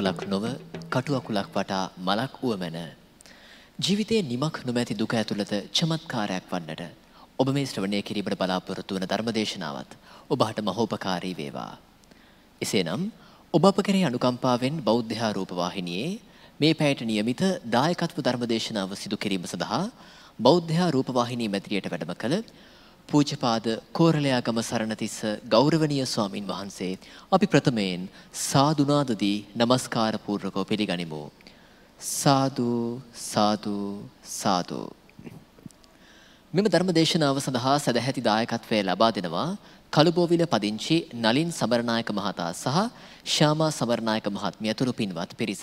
මලක් වටා කටුවකුලක් නොව කටුවකුලක් වටා මලක් වුවමැන. ජීවිතයේ නිමක් නොමැති දුක ඇතුළත චමත්කාරයක් වන්නට ඔබ මේ ශ්‍රවණය කිරීමට බලාපොරොත්තු වන ධර්මදේශනාවත් ඔබහට මහෝපකාරී වේවා. එසේනම් ඔබ අප කෙරෙහි අනුකම්පාවෙන් බෞද්ධ රූපවාහිනියේ මේ පැයට නියමිත දායකත්ව ධර්මදේශනාව සිදු කිරීම සඳහා බෞද්ධ රූපවාහිනී මැදිරියට වැඩම කළ පූජපාද කෝරළයාගම සරණතිස්ස ගෞරවනීය ස්වාමින් වහන්සේ අපි ප්‍රථමයෙන් සාදුනාදදී নমස්කාර පූර්වකව පිළිගනිමු. සාදු සාදු සාදු. මෙම ධර්ම දේශනාව සඳහා සදැහැති දායකත්වය ලබා දෙනවා කළුබෝවිල පදිංචි නලින් සමරනායක මහතා සහ ශ්‍යාමා සමරනායක මහත්මිය ඇතුළු පින්වත් පිරිස.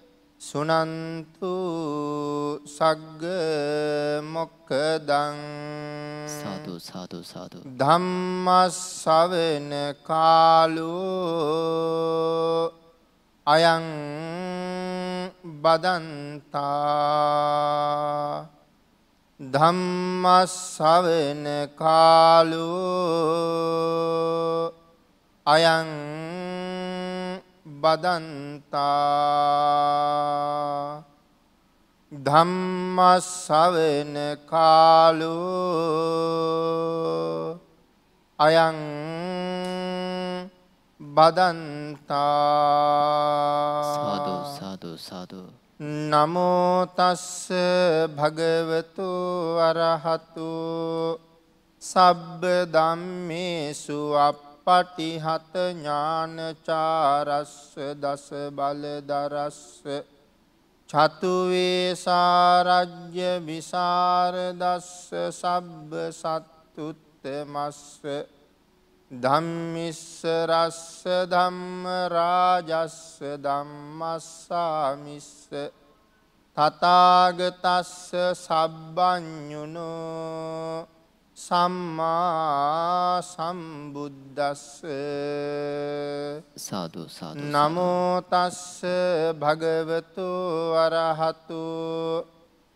සුනන්තු සග්ග මොක්කදං සාදු සාදු සාදු. ධම්මස්සවෙන කාලෝ අයං බදන්තා. ධම්මස්සවෙන කාලෝ අයං බදන්තා. ධම්මස්සවෙන කාලෝ අයං බදන්තා. සාදු සාදු සාදු. නමෝතස්ස භගවතු අරහතු. සබ්බ ධම්මේසු අප්පටිහත ඥානචාරස්ස දස බලදරස්ස චතුවේ සාරජ්‍ය විසරදස්ස සබ්බ සත්තුත්තමස්ස ධම්මිස්ස රස්ස ධම්ම රාජස්ස ධම්මස්සාමිස්ස තථාගතස්ස සබ්බඤුනෝ සම්මා සම්බුද්දස්ස සාදු සාදු. නමෝ තස්ස භගවතු අරහතු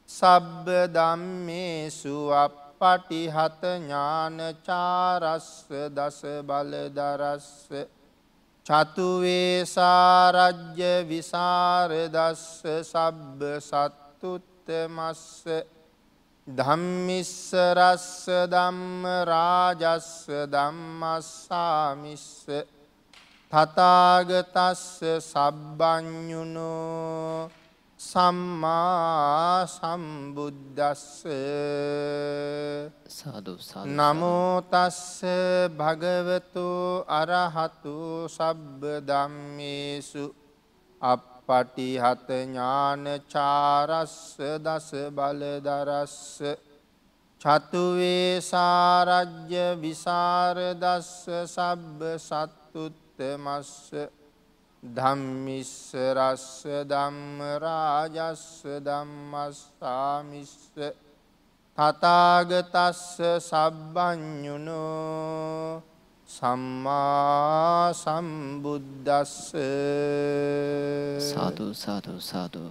සබ්බ ධම්මේසු අප පටිහත ඥානචාරස්ස දස බලදරස්ස චතුවේ සාරජ්‍ය විසරදස්ස සබ්බ සත්තුත්තමස්ස ධම්මිස්ස රස්ස ධම්ම රාජස්ස ධම්මස්සාමිස්ස තථාගතස්ස සබ්බඤුනෝ සම්මා සම්බුද්දස්ස සාදු සාදු නමෝ තස්ස භගවතු අරහතු සබ්බ ධම්මේසු අප්පටිහත ඥානචාරස්ස දස බලදරස්ස චතුවේ සාරජ්‍ය විසරදස්ස සබ්බ සත්තුත්තමස්ස ධම්මිස්ස රස්ස ධම්ම රාජස්ස ධම්මස්සාමිස්ස තථාගතස්ස සබ්බඤුනෝ සම්මා සම්බුද්දස්ස. සාදු සාදු සාදු.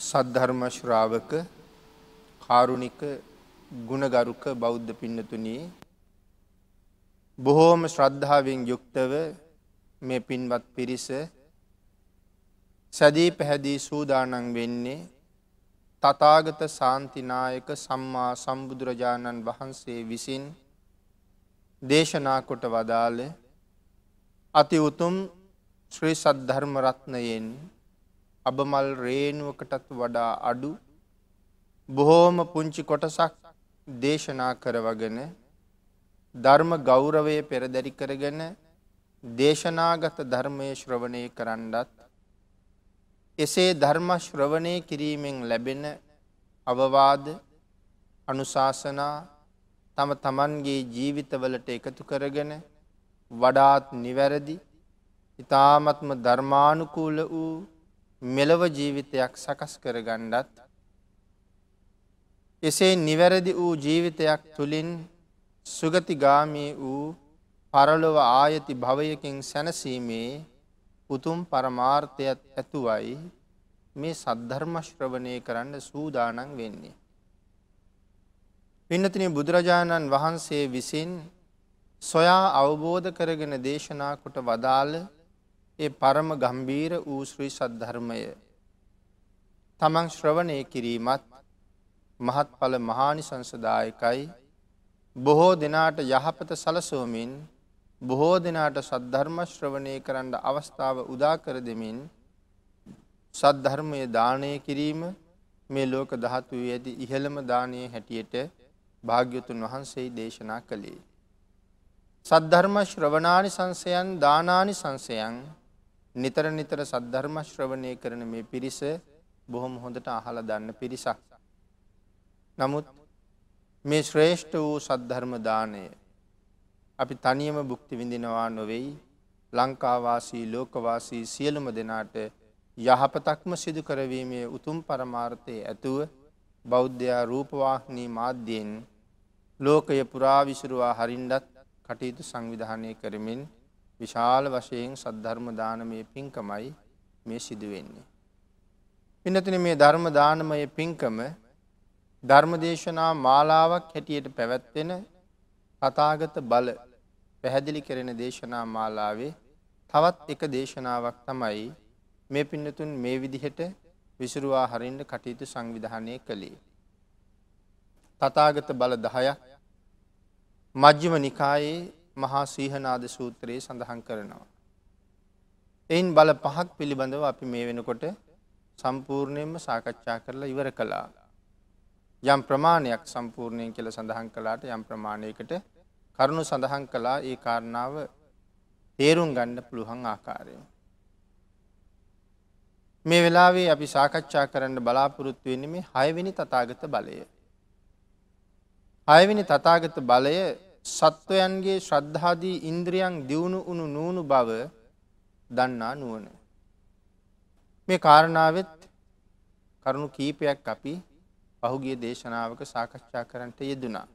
සද්ධර්ම ශ්‍රාවක කාරුණික ගුණගරුක බෞද්ධ පින්නතුනි බොහෝම ශ්‍රද්ධාවෙන් යුක්තව මේ පින්වත් පිරිස සැදී පැහැදී සූදානන් වෙන්නේ තතාගත සාන්තිනායක සම්මා සම්බුදුරජාණන් වහන්සේ විසින් දේශනා කොට වදාළ අති උතුම් ශ්‍රී සද්ධර්මරත්නයෙන් අබමල් රේනුවකටත් වඩා අඩු බොහෝම පුංචි කොටසක් දේශනා කරවගෙන ධර්ම ගෞරවය පෙරදැරි කරගෙන දේශනාගත ධර්මය ශ්‍රවණය කරන්නත් එසේ ධර්ම ශ්‍රවණය කිරීමෙන් ලැබෙන අවවාද අනුශාසනා තම තමන්ගේ ජීවිතවලට එකතු කරගෙන වඩාත් නිවැරදි ඉතාමත්ම ධර්මානුකූල වූ මෙලව ජීවිතයක් සකස් කරගණ්ඩත් එසේ නිවැරදි වූ ජීවිතයක් තුළින් සුගතිගාමී වූ පරලොව ආයති භවයකින් සැනසීමේ උතුම් පරමාර්ථයත් ඇතුවයි මේ සද්ධර්මශ්‍රවනය කරන්න සූදානන් වෙන්නේ. පින්නතින බුදුරජාණන් වහන්සේ විසින් සොයා අවබෝධ කරගෙන දේශනා කොට වදාළ ඒ පරම ගම්බීර වූ ශ්‍රී සද්ධර්මය. තමන් ශ්‍රවණය කිරීමත් මහත්ඵල මහානිසංසදායකයි. බොහෝ දෙනාට යහපත සලසෝමින් බොහෝ දෙනාට සද්ධර්ම ශ්‍රවණය කරන්න අවස්ථාව උදා කර දෙමින් සද්ධර්මය දානය කිරීම මේ ලෝක දහතුවේ ඇති ඉහළම දානය හැටියට භාග්‍යතුන් වහන්සේ දේශනා කළේ. සද්ධර්ම ශ්‍රවණානි සංසයන් දානානි සංසයන් නිතර නිතර සද්ධර්ම ශ්‍රවණය කරන මේ පිරිස බොහොම හොඳට අහල දන්න පිරිසක්. නමුත් මේ ශ්‍රේෂ්ඨ වූ සද්ධර්ම දානය අපි තනියම බුක්ති විඳිනවා නොවෙයි ලංකාවාසී ලෝකවාසී සියලුම දෙනාට යහපතක්ම සිදු කරවීමේ උතුම් පරමාර්ථය ඇතුව බෞද්ධයා රූපවාහිනී මාධ්‍යයෙන් ලෝකය පුරා විසුරුවා හරින්ඩත් කටයුතු සංවිධානය කරමින් විශාල වශයෙන් සද්ධර්ම දානමය පින්කමයි මේ සිදුවෙන්නේ. පිනතින මේ ධර්ම දානමය පින්කම ධර්මදේශනා මාලාවක් හැටියට පැවැත්වෙන කතාගත බල පැහැදිලි කරෙන දේශනා මාලාවේ තවත් එක දේශනාවක් තමයි මේ පින්නතුන් මේ විදිහට විසුරුවා හරින්ට කටයුතු සංවිධානය කළේ. තතාගත බල දහයක් මජ්්‍යම නිකායේ මහා සීහනාද සූත්‍රයේ සඳහන් කරනවා. එයින් බල පහක් පිළිබඳව අපි මේ වෙනකොට සම්පූර්ණයෙන්ම සාකච්ඡා කරලා ඉවර කළා. යම් ප්‍රමාණයක් සම්පූර්ණයෙන් කියල සඳහන් කලාට යම් ප්‍රමාණයකට කරුණු සඳහන් කලා ඒ කාරණාව තේරුම් ගණ්ඩ පුළුවන් ආකාරය. මේ වෙලාවේ අපි සාකච්ඡා කරන්න බලාපොරොත්තු වෙන්නේ මේ හයවෙනි තතාගත බලය. හයවෙනි තතාගත බලය සත්වයන්ගේ ශ්‍රද්ධාදී ඉන්ද්‍රියන් දියුණු උුණු නූුණු බව දන්නා නුවන. මේ කාරණාවත් කරුණු කීපයක් අපි පහුගිය දේශනාවක සාකච්ඡා කරන්නට යෙදුනා.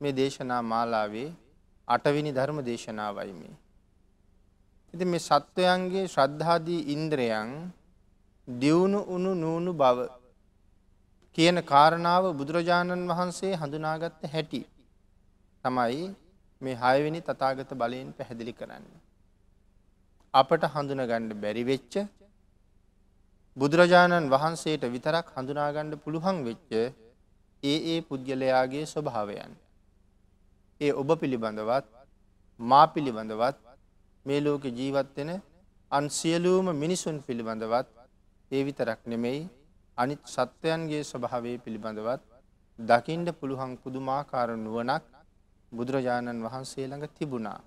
මේ දේශනා මාලාවේ අටවිනි ධර්ම දේශනාවයි මේ. ඉති මේ සත්වයන්ගේ ශ්‍රද්ධාදී ඉන්ද්‍රයන් දියුණු උුණු නූුණු බව කියන කාරණාව බුදුරජාණන් වහන්සේ හඳුනාගත්ත හැටි තමයි මේ හයවෙනි තතාගත බලයෙන් පැහැදිලි කරන්න. අපට හඳුනගණ්ඩ බැරිවෙච්ච බුදුරජාණන් වහන්සේට විතරක් හඳුනාගණ්ඩ පුළුවන් වෙච්ච ඒ ඒ පුද්ගලයාගේ ස්වභාවයන්. ඒ ඔබ පිළිබඳවත් මා පිළිබඳවත් මේ ලෝක ජීවත්වෙන අන් සියලූම මිනිසුන් පිළිබඳවත් ඒ විතරක් නෙමෙයි අනිත් සත්වයන්ගේ ස්වභාවය පිළිබඳවත් දකිින්ඩ පුළුවන් පුදුමාකාර නුවනක් බුදුරජාණන් වහන්සේ ළඟ තිබුණා.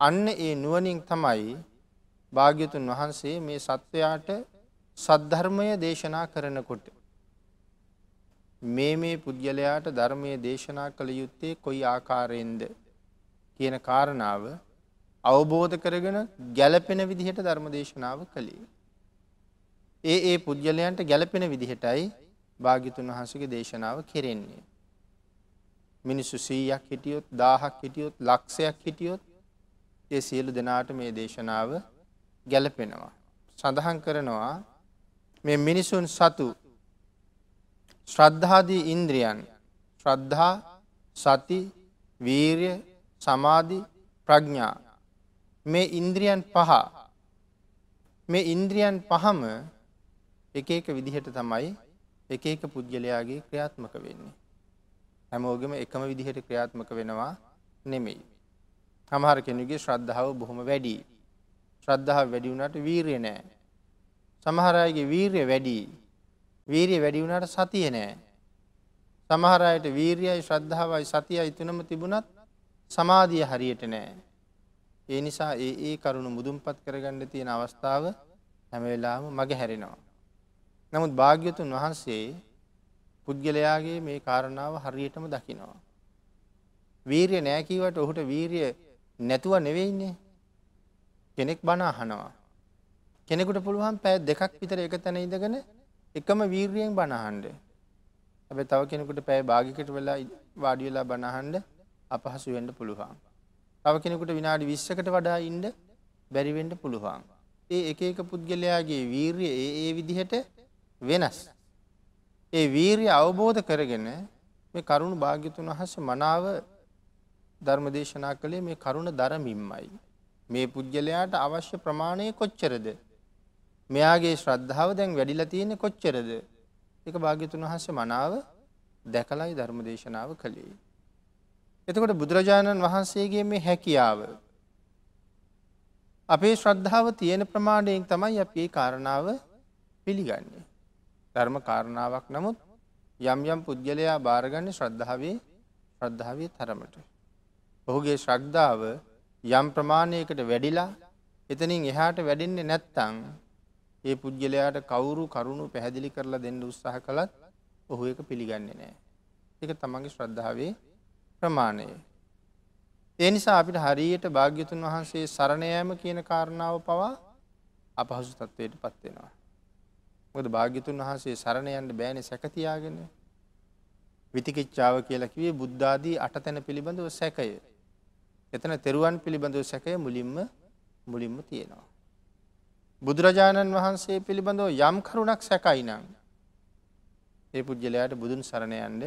අන්න ඒ නුවනින් තමයි භාග්‍යතුන් වහන්සේ මේ සත්වයාට සද්ධර්මය දේශනා කරනකොට. මේ මේ පුද්ගලයාට ධර්මය දේශනා කළ යුත්තේ කොයි ආකාරයෙන්ද කියන කාරණාව අවබෝධ කරගෙන ගැලපෙන විදිහට ධර්ම දේශනාව කළේ. ඒ ඒ පුද්ගලයන්ට ගැලපෙන විදිහටයි භාගිතුන් වහන්සගේ දේශනාව කෙරෙන්නේ. මිනිස්සු සීයක් හිටියොත් දාහක් හිටියොත් ලක්ෂයක් හිටියොත් ඒ සියලු දෙනාට මේ දේශනාව ගැලපෙනවා. සඳහන් කරනවා මේ මිනිසුන් සතු ශ්‍රද්ධාදී ඉන්ද්‍රියන් ශ්‍රද්ධා සති වීර්ය සමාධි ප්‍රඥා මේ ඉන්ද්‍රියන් පහ මේ ඉන්ද්‍රියන් පහම එක එක විදිහට තමයි එක එක පුද්ගලයාගේ ක්‍රියාත්මක වෙන්නේ. හැමෝගම එකම විදිහට ක්‍රියාත්මක වෙනවා නෙමෙයි. හමහර කෙනගේ ශ්‍රද්ධාව බොහොම වැඩි. ශ්‍රද්ධාව වැඩි වුණට වීරය නෑ. සමහරයගේ වීරය වැඩි වීරිය වැඩි වුණට සතිය නෑ. සමහරයට වීරියයි ශ්‍රද්ධාවයි සතියයි තුනම තිබුණත් සමාධිය හරියට නෑ. ඒ නිසා ඒ ඒ කරුණු මුදුන්පත් කරගන්න තියෙන අවස්ථාව හැමවෙලාම මග හැරෙනවා. නමුත් භාග්‍යතුන් වහන්සේ පුද්ගලයාගේ මේ කාරණාව හරියටම දකිනවා. වීරිය නෑකීවට ඔහුට වීරිය නැතුව නෙවෙයින්නේ කෙනෙක් බණ අහනවා. කෙනෙකුට පුළුවන් පැය දෙකක් විතර එක තැන ඉඳගෙන එකම වීර්යෙන් බණහන්ඩ. හැබැ තව කෙනෙකුට පැය භාගිකට වෙලා වාඩි වෙලා බණහන්ඩ අපහසු වෙන්ඩ පුළුවන්. තව කෙනෙකුට විනාඩි විශ්සකට වඩා ඉන්ඩ බැරිවෙන්ඩ පුළුවන්. ඒ එක එක පුද්ගලයාගේ වීර්ය ඒ ඒ විදිහට වෙනස්. ඒ වීර්ය අවබෝධ කරගෙන මේ කරුණු භාග්‍යතුන් වහස මනාව ධර්ම දේශනා කළේ මේ කරුණ දරමින්මයි. මේ පුද්ගලයාට අවශ්‍ය ප්‍රමාණය කොච්චරද. මෙයාගේ ශ්‍රද්ධාව දැන් වැඩිලා තියෙන කොච්චරද. එක භාග්‍යතුන් වහස මනාව දැකලයි ධර්ම දේශනාව කළේ. එතකොට බුදුරජාණන් වහන්සේගේ මේ හැකියාව. අපේ ශ්‍රද්ධාව තියෙන ප්‍රමාණයෙන් තමයි අප ඒ කාරණාව පිළිගන්නේ. ධර්ම කාරණාවක් නමුත් යම් යම් පුද්ගලයා භාරගන්න ශ්‍රද්ධාවේ ශ්‍රද්ධාවේ තරමට. ඔහුගේ ශ්‍රද්ධාව යම් ප්‍රමාණයකට වැඩිලා එතනින් එහාට වැඩින්නේ නැත්තං ඒ පුද්ගලයාට කවුරු කරුණු පැහැදිලි කරලා දෙන්න උත්සාහ කළත් ඔහු එක පිළිගන්නේ නෑ. එක තමන්ගේ ශ්‍රද්ධාවේ ප්‍රමාණය. ඒ නිසා අපිට හරියට භාග්‍යතුන් වහන්සේ සරණයෑම කියන කාරණාව පවා අපහසු තත්වයට පත්වෙනවා. මොද භාග්‍යතුන් වහන්සේ සරණයන්ට බෑන සැකතියාගෙන විතිකිච්චාව කියලා කිවේ බුද්ධාදී අට තැන පිළිබඳව සැකය. එතන තෙරුවන් පිළිබඳව සැකය මුලින්ම මුලින්ම තියෙනවා. බුදුරජාණන් වහන්සේ පිළිබඳව යම් කරුණක් සැකයි නං ඒ පුද්ගලයාට බුදුන් සරණයන්ඩ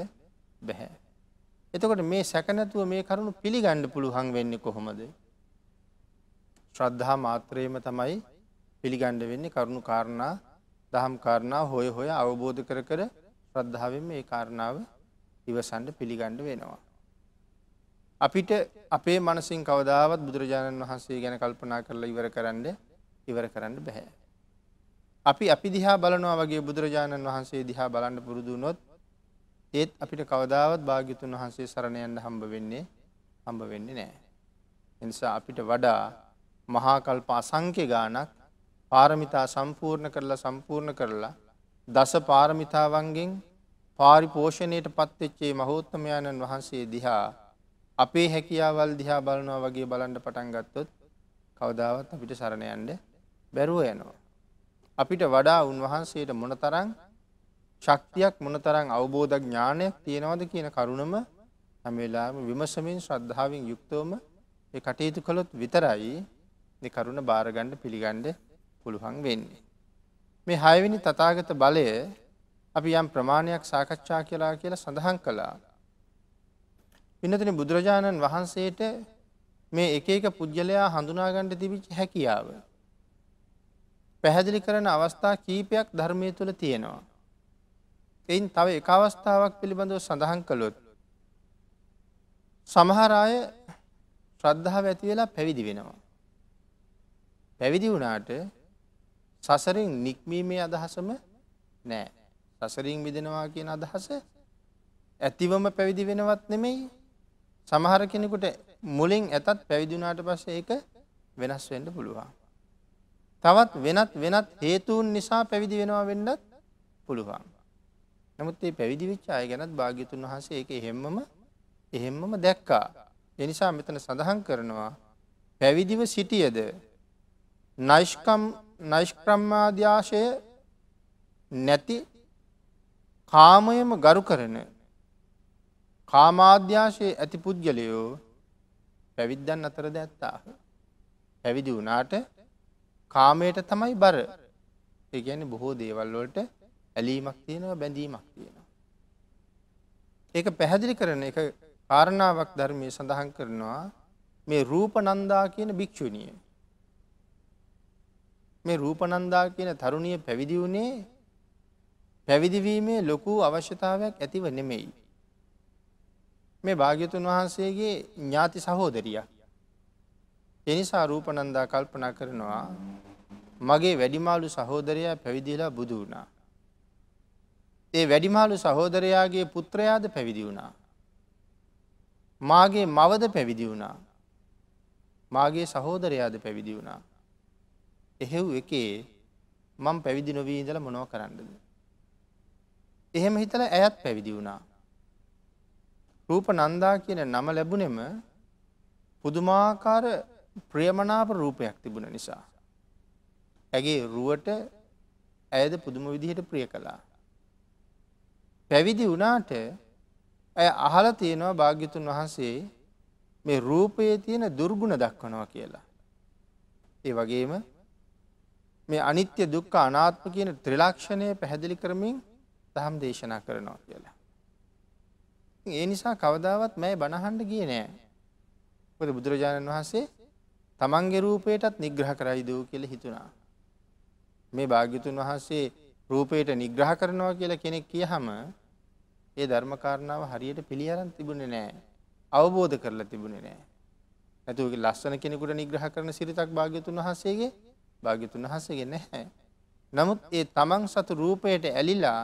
බැහැ. එතකොට මේ සැකනැතුව මේ කරුණු පිළිගණ්ඩ පුළුවන් වෙන්නේ කොහොමද. ශ්‍රද්ධහා මාත්‍රයම තමයි පිළිගණ්ඩ වෙන්නේ කරුණු කාරණා දහම් කාරණා හොය හොය අවබෝධ කර කර ශ්‍රද්ධාවෙන් මේ කාරණාව ඉවසන්ඩ පිළිගණ්ඩ වෙනවා. අපිට අපේ මනසින් කවදාවත් බුදුරජාණන් වහන්සේ ගැන කල්පනා කරලා ඉවර කරන්න ඉවර කරන්න බැහැ. අපි අපි දිහා බලනවා වගේ බුදුරජාණන් වහන්සේ දිහා බලන්න පුරුදුනොත් ඒත් අපිට කවදාවත් භාග්‍යතුන් වහන්සේ සරණයන්ට හම්බ වෙන්නේ හම්බ වෙන්නේ නෑ. එනිසා අපිට වඩා මහාකල්ප අසංක්‍ය ගානක් පාරමිතා සම්පූර්ණ කරලා සම්පූර්ණ කරලා දස පාරමිතාවන්ගෙන් පාරිපෝෂණයට පත්වෙච්චේ මහෝත්තමයාණන් වහන්සේ දිහා අපේ හැකියාවල් දිහා බලනවා වගේ බලන්ඩ පටන් ගත්තොත් කවදාවත් අපිට සරණයන්ඩ බැරුව යනවා. අපිට වඩා උන්වහන්සේට මොනතරං ශක්තියක් මොනතරං අවබෝධ ඥානයක් තියෙනවද කියන කරුණම හැමවෙලාම විමසමින් ශ්‍රද්ධාවෙන් යුක්තවම කටයුතු කළොත් විතරයි කරුණ භාරගණ්ඩ පිළිගණ්ඩ පුළුවන් වෙන්නේ. මේ හයවිනි තතාගත බලය අපි යම් ප්‍රමාණයක් සාකච්ඡා කියලා කියලා සඳහන් කළා. පිනතින බුදුරජාණන් වහන්සේට මේ එක එක පුද්ගලයා හඳුනාගණ්ඩ තිබිච හැකියාව. පැහැදිලි කරන අවස්ථා කීපයක් ධර්මය තුළ තියෙනවා. එයින් තව එක අවස්ථාවක් පිළිබඳව සඳහන් කළොත්. සමහරාය ශ්‍රද්ධාව ඇති වෙලා පැවිදි වෙනවා. පැවිදි වුණාට සසරින් නික්මීමේ අදහසම නෑ. සසරින් විදෙනවා කියන අදහස ඇතිවම පැවිදි වෙනවත් නෙමෙයි සමහර කෙනෙකුට මුලින් ඇතත් පැවිදිුණාට පස්ස ඒක වෙනස් වෙන්ඩ පුළුවන්. තවත් වෙනත් වෙනත් හේතුවන් නිසා පැවිදි වෙනවා වෙන්නත් පුළුවන්. නමුත් ඒ පැවිදි විච්ච අය ගැනත් භාග්‍යතුන් වහසේ ඒක එහෙම්මම එහෙම්මම දැක්කා. එනිසා මෙතන සඳහන් කරනවා පැවිදිව සිටියද නයිෂ්කම් නයිෂ්ක්‍රම්මාධ්‍යාශය නැති කාමයම ගරු කරන කාමාධ්‍යාශය ඇති පුද්ගලයෝ පැවිද්දන් අතරද ඇත්තාහ. පැවිදි වුණාට කාමයට තමයි බර ඒ ගැන බොහෝ දේවල්වලට ඇලීමක් තියෙනවා බැඳීමක් තියෙනවා. ඒක පැහැදිලි කරන එක කාරණාවක් ධර්මය සඳහන් කරනවා මේ රූප නන්දා කියන භික්‍ෂුණිය. මේ රූපනන්දා කියන තරුණිය පැවිදි වුණේ පැවිදිවීමේ ලොකු අවශ්‍යතාවයක් ඇතිව නෙමෙයි. මේ භාග්‍යතුන් වහන්සේගේ ඥාති සහෝදරිය. එනිසා රූපනන්දා කල්පනා කරනවා මගේ වැඩිමාලු සහෝදරයා පැවිදිලා බුදු වුණා. ඒ වැඩිමාලු සහෝදරයාගේ පුත්‍රයාද පැවිදි වුණා. මාගේ මවද පැවිදි වුණා. මාගේ සහෝදරයාද පැවිදි වුණා. එහෙව් එකේ මං පැවිදි නොවී ඉඳල මොනව කරන්නද. එහෙම හිතල ඇයත් පැවිදි වුණා. රූප නන්දා කියන නම ලැබුණෙම පුදුමාකාර ප්‍රියමනාප රූපයක් තිබුණ නිසා. ඇගේ රුවට ඇයද පුදුම විදිහට ප්‍රිය කළා. පැවිදි වනාට ඇය අහල තියෙනවා භාග්‍යතුන් වහන්සේ මේ රූපයේ තියෙන දුර්ගුණ දක්වනවා කියලා. ඒ වගේම මේ අනිත්‍ය දුක්ක අනාත්ම කියන ත්‍රිලක්ෂණය පැහැදිලි කරමින් දහම් දේශනා කරනවා කියලා. ඒ නිසා කවදාවත් මැය බණහන්ඩ ගිය නෑ. ොද බුදුරජාණන් වහන්සේ තමන්ගේ රූපයටත් නිග්‍රහ කරයි දූ කියල හිතුනා. මේ භාග්‍යතුන් වහන්සේ රූපයට නිග්‍රහ කරනවා කියලා කෙනෙක් කිය හම ඒ ධර්මකාරණාව හරියට පිළියරන් තිබුණේ නෑ අවබෝධ කරලා තිබුණේ නෑ. ඇතුවගේ ලස්සන කෙනෙකුට නිග්‍රහ කරන සිරිතක් භාග්‍යතුන් වහන්සේගේ භාග්‍යතුන් වහන්සේගේ නැහැ. නමුත් ඒ තමන් සතු රූපයට ඇලිලා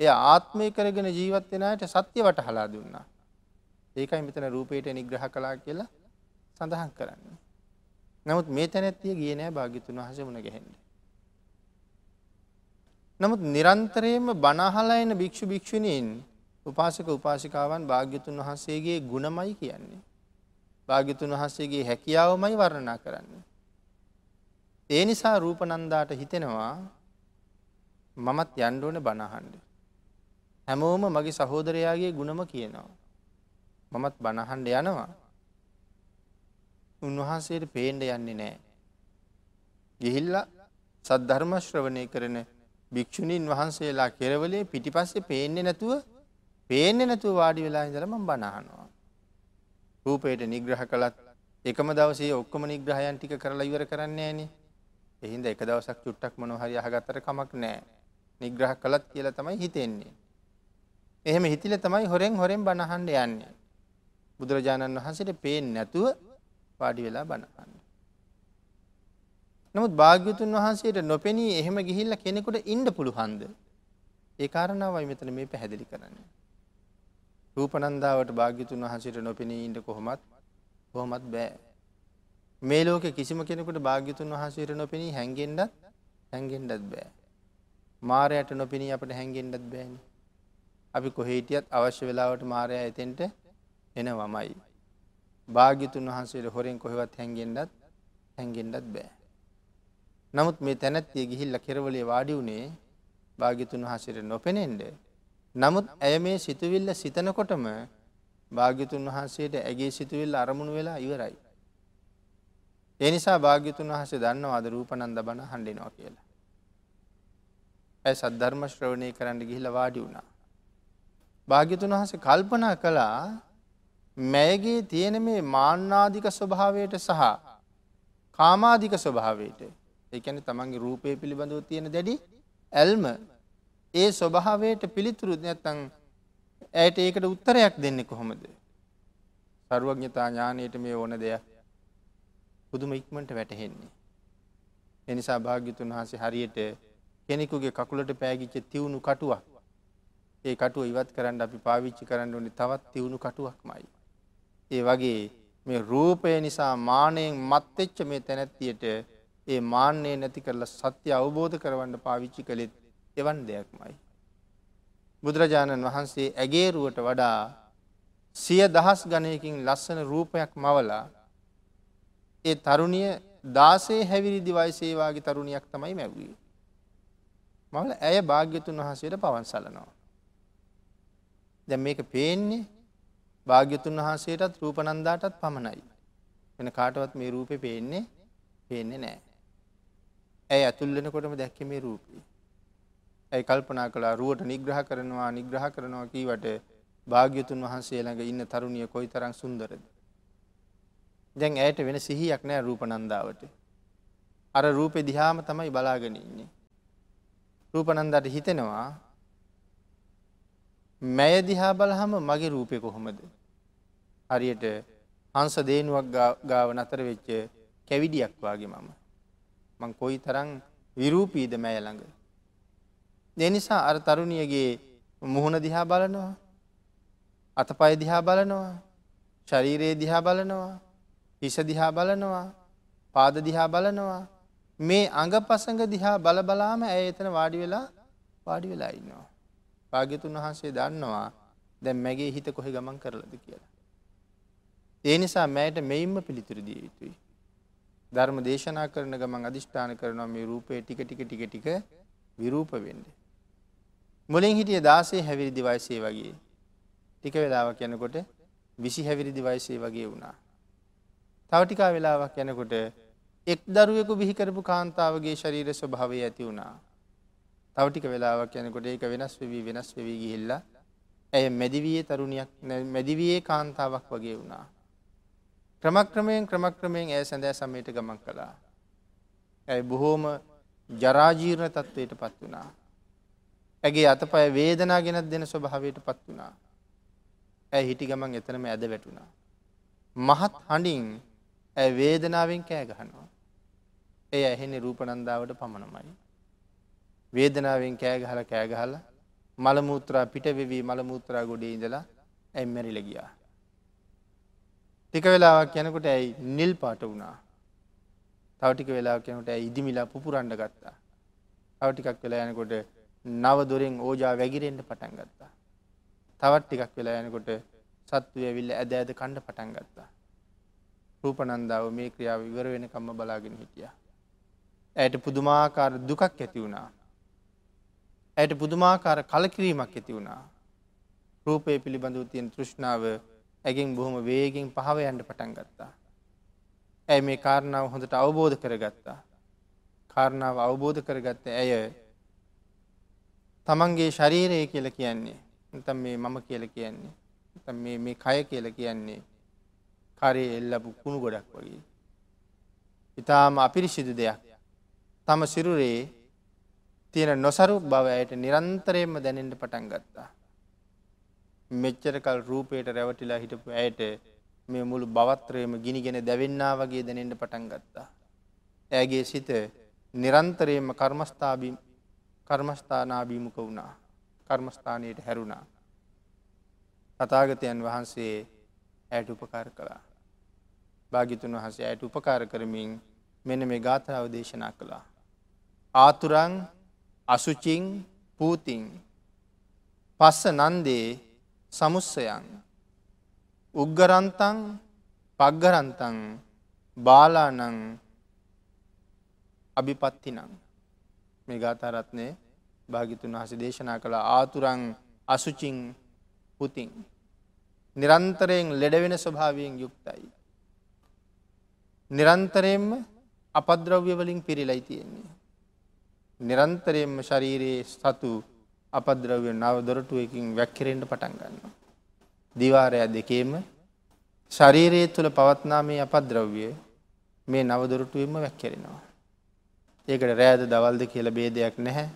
එය ආත්මය කරගෙන ජීවත් වෙනයට සත්‍ය වට හලා දුන්නා. ඒකයි මෙතන රූපයට නිග්‍රහ කලා කියලා සඳහන් කරන්න. නමුත් මේ තැනැත්තිය ගිය නෑ භාගිතුන් වහස වුණ ගැහෙන්ට. නමුත් නිරන්තරයම බනහලයන භික්ෂු භික්ෂුණීන් උපාසක උපාසිකාවන් භාග්‍යතුන් වහන්සේගේ ගුණමයි කියන්නේ. භාග්‍යතුන් වහන්සේගේ හැකියාවමයි වර්ණනා කරන්නේ. ඒ නිසා රූපනන්දාට හිතෙනවා මමත් යන්ඩෝන බණහන්ඩ. හැමෝම මගේ සහෝදරයාගේ ගුණම කියනවා. මමත් බණහන්ඩ යනවා. උන්වහන්සේට පේන්ඩ යන්නේ නෑ. ගිහිල්ල සද්ධර්මශ්‍රවනය කරන භික්‍ෂුණීන් වහන්සේලා කෙරවලේ පිටිපස්සේ පේන්නේ නැතුව පේන්නේ නැතුව වාඩි වෙලා ඉඳලම බණහනවා. රූපයට නිග්‍රහ කළත් එකම දවසේ ඔක්කොම නිග්‍රහයන් ටික කරලා ඉවර කරන්නේ ෑනේ එහින්ද එක දවසක් චුට්ටක් මොනොහරි අහගත්තර කමක් නෑ නිග්‍රහ කළත් කියල තමයි හිතෙන්නේ. එහෙම හිතිල තමයි හොරෙන් හොරෙන් බණහන්ඩ යන්නේ. බුදුරජාණන් වහන්සට පේෙන් නැතුව පාඩි වෙලා බණහන්න. නමුත් භාග්‍යතුන් වහන්සේට නොපෙනී එහෙම ගිහිල්ල කෙනෙකුට ඉන්ඩ පුළුහන්ද. ඒ කාරණාවයි මෙතන මේ පැහැදිලි කරන්න. රූපනන්දාවට භාග්‍යතුන් වහන්සේට නොපෙනී ඉන්ඩ කොහොමත් කොහොමත් බෑ. මේ ලෝක කිසිම කෙනෙකුට භාග්‍යතුන් වහන්සේට නොපෙනී හැන්ගෙන්ඩත් හැන්ගෙන්ඩත් බෑ. මාරයට නොපෙනී අපට හැන්ගෙන්ඩත් බෑන. අපි කොහේටියත් අවශ්‍ය වෙලාවට මාරය ඇතෙන්ට එනවමයි. භාග්‍යතුන් වහන්සේට හොරෙන් කොහෙවත් හැන්ගෙන්ඩත් හැන්ගෙන්ඩත් බෑ. නමුත් මේ තැනැත්තිය ගිහිල්ල කෙරවලේ වාඩි වුණේ භාගිතුන් වහසට නොපෙනෙන්ඩ. නමුත් ඇය මේ සිතුවිල්ල සිතනකොටම භාග්‍යතුන් වහන්සේට ඇගේ සිතුවිල්ල අරමුණු වෙලා ඉවරයි. එනිසා භාග්‍යතුන් වහසේ දන්නවාද රූපනන්ද බණ හඬෙනවා කියලා. ඇය සද්ධර්ම ශ්‍රවණය කරන්න ගිහිල වාඩි වුණා. භාග්‍යතුන් වහසේ කල්පනා කළා මෑගේ තියෙන මේ මාන්නාධික ස්වභාවයට සහ කාමාධික ස්වභාවයට එකන තමන්ගේ රූපය පිළිබඳව තියෙන දැඩි ඇල්ම ඒ ස්වභාවයට පිළිතුරු නැත්තං ඇයට ඒකට උත්තරයක් දෙන්න කොහොමද. සරුවඥතා ඥානයට මේ ඕන දෙයක් පුදුම ඉක්මට වැටහෙන්නේ. එනිසා භාග්‍යතුන් වහන්සේ හරියට කෙනෙකුගේ කකුලට පෑගිච්ච තිවුණු කටුවක් ඒ කටුව ඉවත් කරන්න අපි පාවිච්චි කරන්න ඕනි තවත් තිවුණු කටුවක් මයි. ඒ වගේ මේ රූපය නිසා මානයෙන් මත්තෙච්ච මේ තැනැත්තියට ඒ මාන්‍යය නැති කරලා සත්‍ය අවබෝධ කරවන්න පාවිච්චි කළෙත් එවන් දෙයක්මයි. බුදුරජාණන් වහන්සේ ඇගේරුවට වඩා සිය දහස් ගණයකින් ලස්සන රූපයක් මවලා ඒ තරුණිය දාසේ හැවිරිදි වයිසේවාගේ තරුණියක් තමයි මැව්වී. මවල ඇය භාග්‍යතුන් වහන්සේට පවන් සලනවා. දැ මේක පේන්නේ භාග්‍යතුන් වහන්සේටත් රූපනන්දාටත් පමණයි. වෙන කාටවත් මේ රූපය පේන්නේ පේන්නේ නෑ. ඇය ඇතුල්ලෙනකොටම දැක්ක මේ රූපී. ඇයි කල්පනා කලා රුවට නිග්‍රහ කරනවා නිග්‍රහ කරනවා කීවට භාග්‍යතුන් වහන්සේ ළඟ ඉන්න තරුණිය කොයි තරම් සුන්දරද. දැන් ඇයට වෙන සිහියක් නෑ රූපනන්දාවට. අර රූපෙ දිහාම තමයි බලාගෙන ඉන්නේ. රූපනන්දට හිතෙනවා මැය දිහා බලහම මගේ රූපය කොහොමද. හරියට හංස දේනුවක් ගාව නතර වෙච්ච කැවිඩියක් වගේ මම. මං කොයි තරං විරූපීද මැය ළඟ. දෙනිසා අර තරුණියගේ මුහුණ දිහා බලනවා අතපය දිහා බලනවා ශරීරයේ දිහා බලනවා හිස දිහා බලනවා පාද දිහා බලනවා මේ අඟ පසඟ දිහා බලබලාම ඇය එතන වාඩි වෙලා වාඩි වෙලා ඉන්නවා. භාග්‍යතුන් වහන්සේ දන්නවා දැන් මැගේ හිත කොහෙ ගමන් කරලද කියලා. ඒ නිසා මෑයට මෙයින්ම පිළිතුරු දිය යුතුයි. ධර්ම දේශනා කරන ගමන් අධිෂ්ඨාන කරනවා මේ රූපය ටික ටික ටික ටික විරූප වෙන්න. මුලින් හිටිය දාසේ හැවිරිදි වයසේ වගේ. ටික වෙලාවක් යනකොට විසි හැවිරිදි වයසේ වගේ වුණා. තවටිකා වෙලාවක් යනකොට එක් දරුවෙකු බිහිකරපු කාන්තාවගේ ශරීර ස්වභාවය ඇති වුණා. තවටික වෙලාවක් යනකොට ඒක වෙනස් වෙවී වෙනස් වෙවී ගිහිල්ලා ඇය මැදිවයේ තරුණයක් මැදිවයේ කාන්තාවක් වගේ වුණා. ක්‍රමක්‍රමයෙන් ක්‍රමක්‍රමයෙන් ඇය සැඳෑ සමයට ගමන් කළා. ඇය බොහෝම ජරාජීර්ණ තත්ත්වයට පත් වුණා. ඇගේ අතපය වේදනා ගෙනත් දෙන ස්වභාවයට පත් වුණා. ඇය හිටි ගමන් එතනම ඇද වැටුණා. මහත් හඬින් ඇ වේදනාවෙන් කෑ ගහනවා. එය ඇහෙන්නේ රූපනන්දාවට පමණමයි. වේදනාවෙන් කෑ ගහල කෑ ගහල මළමුූත්‍රා පිටවෙවී මළමුූත්‍රා ගොඩේ ඉඳලා ඇයි මැරිල ගියා. ටික වෙලාවක් යනකොට ඇයි නිල් පාට වුණා. තවටික වෙලාවක් යනකොට ඇයි ඉදිමිලා පුපුරන්ඩ ගත්තා. තවටිකක් වෙලා යනකොට නව දොරෙන් ඕජා වැගිරෙන්ට පටන් ගත්තා. තවත් ටිකක් වෙලා යනකොට සත්තු ඇවිල්ල ඇද ඇද කණ්ඩ පටන් ගත්තා. රූපනන්දාව මේ ක්‍රියාව ඉවර වෙනකම්ම බලාගෙන හිටිය. ඇයට පුදුමාකාර දුකක් ඇති වුණා. ඇයට පුදුමාකාර කලකිරීමක් ඇති වුණා. රූපය පිළිබඳව තියෙන තෘෂ්ණාව ඇගෙන් බොහොම වේගෙන් පහව යන්ට පටන් ගත්තා. ඇය මේ කාරණාව හොඳට අවබෝධ කරගත්තා. කාරණාව අවබෝධ කරගත්ත ඇය තමන්ගේ ශරීරය කියල කියන්නේ තම් මේ මම කියල කියන්නේ මේ කය කියල කියන්නේ කරේ එල්ලපු කුණු ගොඩක් වගේ. ඉතාම අපිරිසිදු දෙයක්. තම සිරුරේ තියෙන නොසරු බව ඇයට නිරන්තරයෙන්ම දැනෙන්ට පටන් ගත්තා. මෙච්චරකල් රූපයට රැවටිලා හිටපු ඇයට මේ මුළු බවත්‍රයම ගිනිගෙන දැවෙන්නා වගේ දැනෙන්ට පටන් ගත්තා. ඇගේ සිත නිරන්තරයෙන්ම කර්මස්ථාබී කර්මස්ථානාභීමුක වුණා කර්මස්ථානයට හැරුණා. තතාගතයන් වහන්සේ ඇයට උපකාර කළා. භාගිතුන් වහසේ ඇයට උපකාර කරමින් මෙන මේ ගාථාව දේශනා කළා. ආතුරං අසුචිං පූතිං පස්ස නන්දේ සමුස්සයන් උග්ගරන්තං පග්ගරන්තං බාලානං අභිපත්තිනං මේ ගාථරත්නය භාගිතුන් වහස දේශනා කළ ආතුරං අසුචිං පුතින් නිරන්තරයෙන් ලෙඩවෙන ස්වභාවයෙන් යුක්තයි. නිරන්තරයෙන්ම අපද්‍රව්‍ය වලින් පිරිලයි තියෙන්නේ. නිරන්තරයෙන්ම ශරීරයේ සතු අපද්‍රව්‍ය නව දොරටුවකින් වැක්කිරෙන්ට පටන් ගන්න. දිවාරය දෙකේම ශරීරයේ තුළ පවත්නා මේ අපද්‍රව්‍ය මේ නවදොරටුවම වැක්කෙරෙනවා. ඒකට රෑද දවල්ද කියල බේදයක් නැහැ.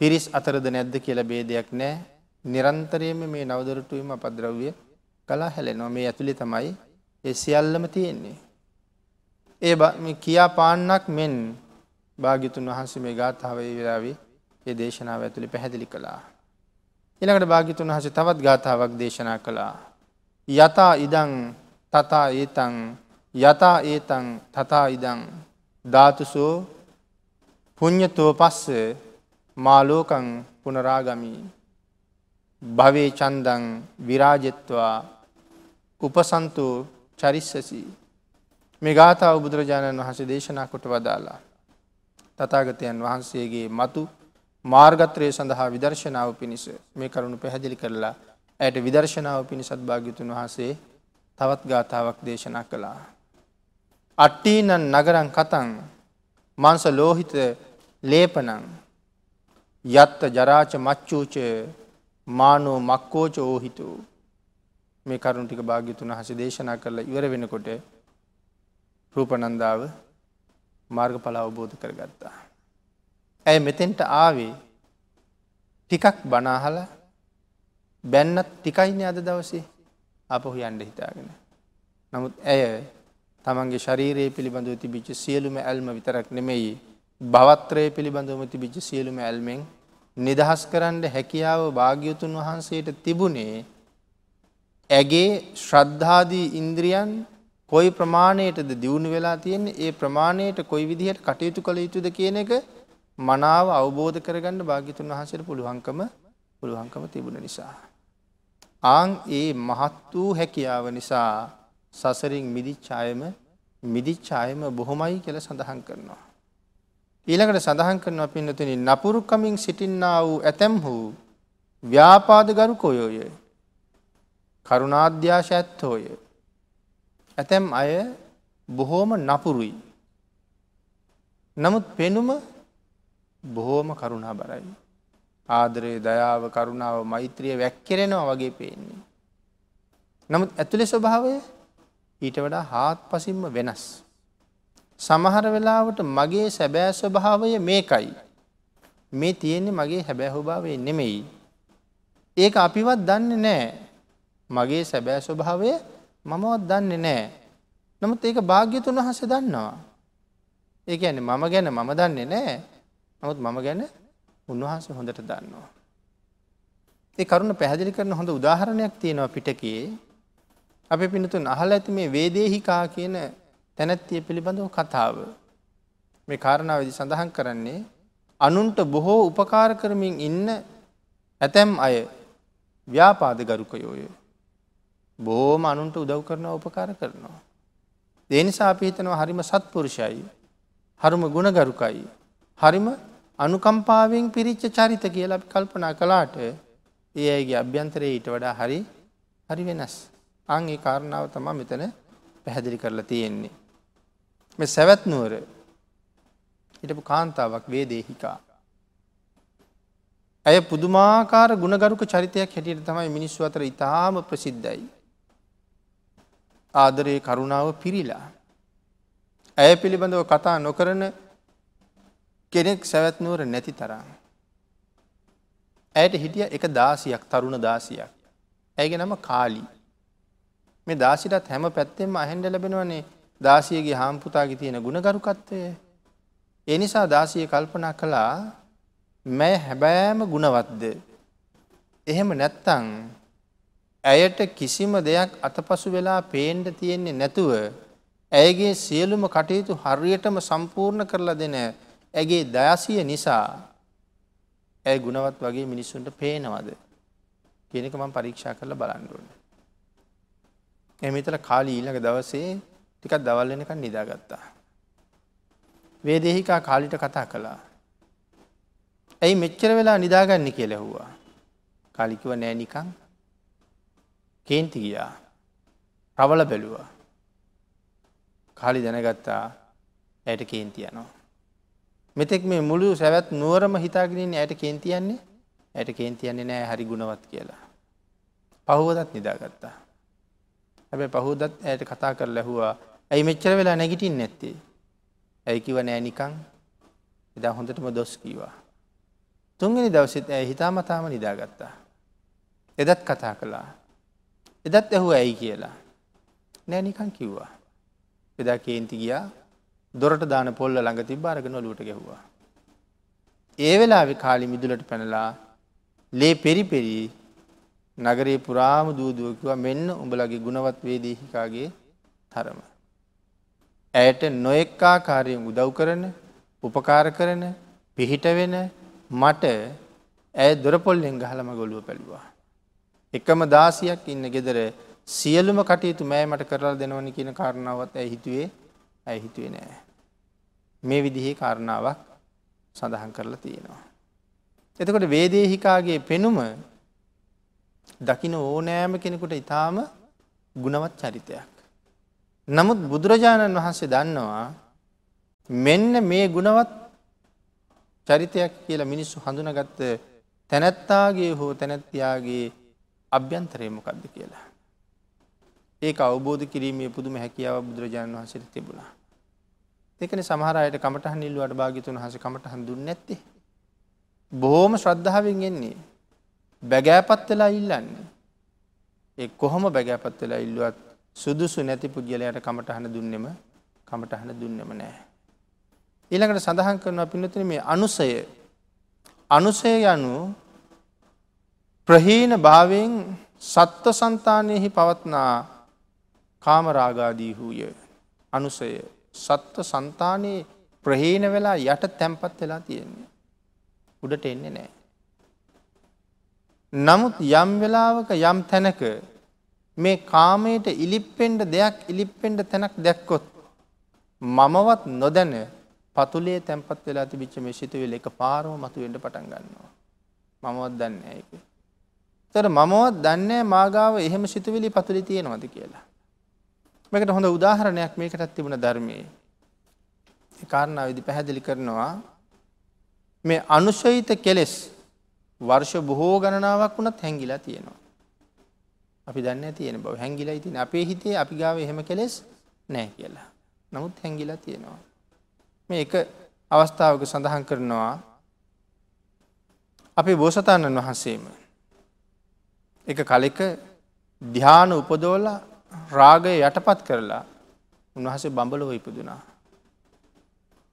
පිරිස් අතරද නැද්ද කියල බේදයක් නෑ නිරන්තරයම මේ නවදොරටුවම අපද්‍රව්‍ය කලා හැලෙනවා මේ ඇතුළි තමයි ඒ සියල්ලම තියෙන්නේ. ඒ කියා පාන්නක් මෙන් භාගිතුන් වහන්සේ මේ ගාථාවයි වෙලාවේ ඒ දේශනාව ඇතුළි පැහැදිලි කළා. එළකට භාගිතුන් වහස තවත් ගාථාවක් දේශනා කළා. යතා ඉදං තතා ඒතං යතා ඒතං තතා ඉදං ධාතුසෝ පුං්ඥතෝ පස්ස මාලෝකං පුනරාගමී භවේ චන්දං විරාජෙත්වා උපසන්තු චරිස්සසී මේ ගාථාව බුදුරජාණන් වහන්සේ දේශනා කොට වදාලා. තතාගතයන් වහන්සේගේ මතු මාර්ගත්‍රය සඳහා විදර්ශනාව පිණිස මේ කරුණු පැහැදිලි කරලා ඇයට විදර්ශනාව පිණිසත් භාග්‍යතුන් වහසේ තවත් ගාථාවක් දේශනා කළා. අට්ටීනන් නගරං කතන් මංස ලෝහිත ලේපනං යත්ත ජරාච මච්චූච මානෝ මක්කෝච ඕහිතු මේ කරුණටික භාග්‍යතුන් හස දේශනා කරලා ඉවර වෙනකොට රූපනන්දාව මාර්ගඵල අවබෝධ කරගත්තා. ඇය මෙතෙන්ට ආවේ ටිකක් බනාහල බැන්නත් ටිකයින අද දවසේ අපහු යන්ඩ හිතාගෙන. නමුත් ඇය තමන්ගේ ශරීරයේ පිළිබඳව තිබිච්ච සියලුම ඇල්ම විතරක් නෙමෙයි භවත්‍රය පිළිබඳවම තිබිච්ච සියලුම ඇල්මෙන් නිදහස් කරන්න හැකියාව භාග්‍යතුන් වහන්සේට තිබුණේ ඇගේ ශ්‍රද්ධාදී ඉන්ද්‍රියන් කොයි ප්‍රමාණයටද දියුණු වෙලා තියෙන්නේ ඒ ප්‍රමාණයට කොයි විදිහට කටයුතු කළ යුතුද කියන එක මනාව අවබෝධ කරගන්න භාග්‍යතුන් වහන්සේට පුළුවන්කම පුළුවන්කම තිබුණ නිසා. ආං ඒ මහත් වූ හැකියාව නිසා සසරින් මිදිච්ඡායම මිදිච්ඡායම බොහොමයි කියලා සඳහන් කරනවා. ඊළඟට සඳහන් කරනවා පින්නතුනි නපුරුකමින් සිටින්නා වූ ඇතැම් වූ ව්‍යාපාද ගරුකොයෝය කරුණාධ්‍යාශ ඇත්තෝය ඇතැම් අය බොහෝම නපුරුයි නමුත් පෙනුම බොහෝම කරුණා බරයි ආදරයේ දයාව කරුණාව මෛත්‍රිය වැක්කෙරෙනවා වගේ පේන්නේ නමුත් ඇතුළෙ ස්වභාවය ඊට වඩා හාත් පසින්ම වෙනස් සමහර වෙලාවට මගේ සැබෑ ස්වභාවය මේකයි. මේ තියෙන්නේ මගේ හැබෑ හොභාවේ නෙමෙයි. ඒක අපිවත් දන්නේ නෑ. මගේ සැබෑ ස්වභාවය මමවත් දන්නේ නෑ. නමුත් ඒක භාග්‍යතුන් වහස දන්නවා. ඒක ඇන්නේ මම ගැන මම දන්නේ නෑ. නමුත් මම ගැන උන්වහන්සේ හොඳට දන්නවා. ඒ කරුණ පැහැදිලි කරන හොඳ උදාහරණයක් තියෙනවා පිටකයේ අප පිනතුන් අහල ඇති මේ වේදේහිකා කියන තැනැත්තිය පිළිබඳව කතාව. මේ කාරණාවදි සඳහන් කරන්නේ අනුන්ට බොහෝ උපකාර කරමින් ඉන්න ඇතැම් අය ව්‍යාපාද ගරුකයෝය. බෝම අනුන්ට උදව් කරනවා උපකාර කරනවා. දේනිසා අපි හිතනවා හරිම සත්පුරුෂයි. හරුම ගුණගරුකයි. හරිම අනුකම්පාවෙන් පිරිච්ච චරිත කියලා අපි කල්පනා කලාට ඒ අයගේ අභ්‍යන්තරයේ ඊට වඩා හරි හරි වෙනස්. අං ඒ කාරණාව තමා මෙතන පැහැදිලි කරලා තියෙන්නේ. මේ සැවැත් නුවර හිටපු කාන්තාවක් වේදේහිකා. ඇය පුදුමාකාර ගුණගරුක චරිතයක් හැටියට තමයි මිනිස්සු අතර ඉතාම ප්‍රසිද්ධයි. ආදරයේ කරුණාව පිරිලා. ඇය පිළිබඳව කතා නොකරන කෙනෙක් සැවැත්නුවර නැති තරම්. ඇයට හිටිය එක දාසියක් තරුණ දාසියක්. ඇයගේ නම කාලී. මේ දාසිටත් හැම පැත්තෙම අහෙන්ඩ ලැබෙනවනේ දාසියගේ හාම්පුතාගේ තියෙන ගුණගරුකත්වය. එනිසා දාසිය කල්පනා කළා මැ හැබෑම ගුණවත්ද. එහෙම නැත්තං ඇයට කිසිම දෙයක් අතපසු වෙලා පේන්ඩ තියෙන්නේ නැතුව ඇයගේ සියලුම කටයුතු හරියටම සම්පූර්ණ කරලා දෙන ඇගේ දයසිය නිසා ඇය ගුණවත් වගේ මිනිස්සුන්ට පේනවද කියනක මම පරීක්ෂා කරලා බලන්ඩුවන. එමිතල කාලී ඊළඟ දවසේ ටිකක් දවල් වෙනකන් නිදාගත්තා. වේදේහිකා කාලිට කතා කළා. ඇයි මෙච්චර වෙලා නිදාගන්න කියලා ඇහුවා. කාලිකිව නෑ නිකන් කේන්ති ගියා. රවල බැලුවා. කාලි දැනගත්තා ඇයට කේන්ති යනවා. මෙතෙක් මේ මුළු සැවැත් නුවරම හිතාගෙන ඇයට කේන්තියන්නේ ඇයට කේන්තියන්නේ නෑ හරි ගුණවත් කියලා. පහුවදත් නිදාගත්තා. හැබැ පහුදත් ඇයට කතා කර ලැහවා ඇයි මෙච්චර වෙලා නැගිටින් නැත්තේ. ඇයිකිව නෑ නිකං එදා හොඳටම දොස් කීවා. තුන්ගනි දවසෙත් ඇය හිතාමතාම නිදාගත්තා. එදත් කතා කළා. එදත් ඇහු ඇයි කියලා. නෑ නිකං කිව්වා. එදා කේන්ති ගියා දොරට දාන පොල්ල ළඟ තිබ අරගෙන ලුට ගැහ්වා. ඒ වෙලාවෙ කාලි මිදුලට පැනලා ලේ පෙරි පෙරී නගරේ පුරාම දූදුවකිව මෙන්න උඹලගේ ගුණවත් වේදේහිකාගේ තරම. ඇයට නොෙක්කාකාරයෙන් උදව් කරන උපකාර කරන පිහිට වෙන මට ඇය දොරපොල්ලෙන් ගහලම ගොලුව පැළුවා. එකම දාසියක් ඉන්න ගෙදර සියලුම කටයුතු මෑ මට කරලා දෙනවනි කියන කාරණාවත් ඇ හිතුවේ ඇ හිතුවේ නෑ. මේ විදිහේ කාරණාවක් සඳහන් කරලා තියෙනවා. එතකොට වේදේහිකාගේ පෙනුම දකින ඕනෑම කෙනෙකුට ඉතාම ගුණවත් චරිතයක්. නමුත් බුදුරජාණන් වහන්සේ දන්නවා මෙන්න මේ ගුණවත් චරිතයක් කියලා මිනිස්සු හඳුනගත්ත තැනැත්තාගේ හෝ තැනැත්තියාගේ අභ්‍යන්තරය මොකක්ද කියලා. ඒක අවබෝධ කිරීමේ පුදුම හැකියාව බුදුරජාණන් වහන්සට තිබුණා. එකන සමහරයට කමටහන් ඉල්ලුවට භාගිතුන් හස කමටහන් දුන්න නැත්තේ. බොහෝම ශ්‍රද්ධාවෙන් එන්නේ. බැගෑපත් වෙලා ඉල්ලන්නේ. ඒ කොහොම බැගෑපත් වෙලා ඉල්ලුවත් සුදුසු නැති පුද්ගලයට කමටහන දුන්නෙම කමටහන දුන්නෙම නෑ. ඊළඟට සඳහන් කරනවා පිනතින මේ අනුසය අනුසය යනු ප්‍රහීන භාවයෙන් සත්ව සන්තානයෙහි පවත්නා කාමරාගාදී වූය අනුසය සත්ව සන්තානයේ ප්‍රහීන වෙලා යට තැම්පත් වෙලා තියෙන්නේ. උඩට එන්නේ නෑ. නමුත් යම් වෙලාවක යම් තැනක මේ කාමයට ඉලිප්පෙන්ඩ දෙයක් ඉලිප්පෙන්ඩ තැනක් දැක්කොත් මමවත් නොදැන පතුලේ තැන්පත් වෙලා තිබිච්ච මේ සිතුවිල්ල එක පාරම මතුවෙන්න පටන් ගන්නවා. මමවත් දන්නේ නැහැ ඒක. ඒතර මමවත් දන්නේ මාගාව එහෙම සිතුවිලි පතුලේ තියෙනවද කියලා. මේකට හොඳ උදාහරණයක් මේකටත් තිබුණ ධර්මයේ. ඒ කාරණාව විදි පැහැදිලි කරනවා මේ අනුශයිත කෙලෙස් වර්ෂ බොහෝ ගණනාවක් වුණත් හැංගිලා තියෙනවා. අපි දන්න තියෙන බව හැංගිලා ඉතින් අපේ හිතේ අපි ගාව එහෙම කෙලෙස් නෑ කියලා. නමුත් හැංගිලා තියෙනවා. මේ එක අවස්ථාවක සඳහන් කරනවා අපේ බෝසතාණන් වහන්සේම එක කලෙක ධ්‍යාන උපදෝල රාගය යටපත් කරලා උන්වහසේ බඹලොව ඉපදුනා.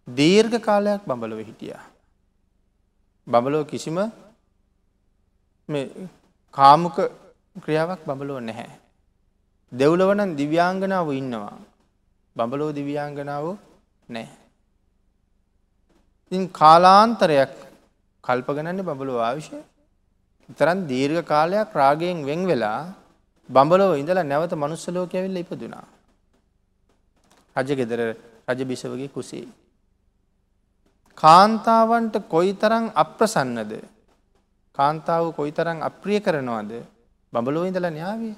දීර්ඝ කාලයක් බඹලොව හිටියා. බඹලෝ කිසිම කාමුක ක්‍රියාවක් බඹලෝ නැහැ. දෙව්ලවනන් දිව්‍යාංගනාව ඉන්නවා. බඹලෝ දිව්‍යාංගනාව නෑ. ඉන් කාලාන්තරයක් කල්පගනන්න බඹලෝ ආවිෂය තරන් දීර්ඝ කාලයක් රාගයෙන් වෙන් වෙලා බඹලෝ ඉඳලා නැවත මනුස්සලෝක ඇවිල්ල ඉපදුනා. රජ ගෙදර රජ බිසවගේ කුසේ. කාන්තාවන්ට කොයි තරං අප්‍රසන්නද කාන්තාව කොයි තරං අප්‍රිය කරනවාද බඹලෝ ඉඳලා න්‍යාවේ.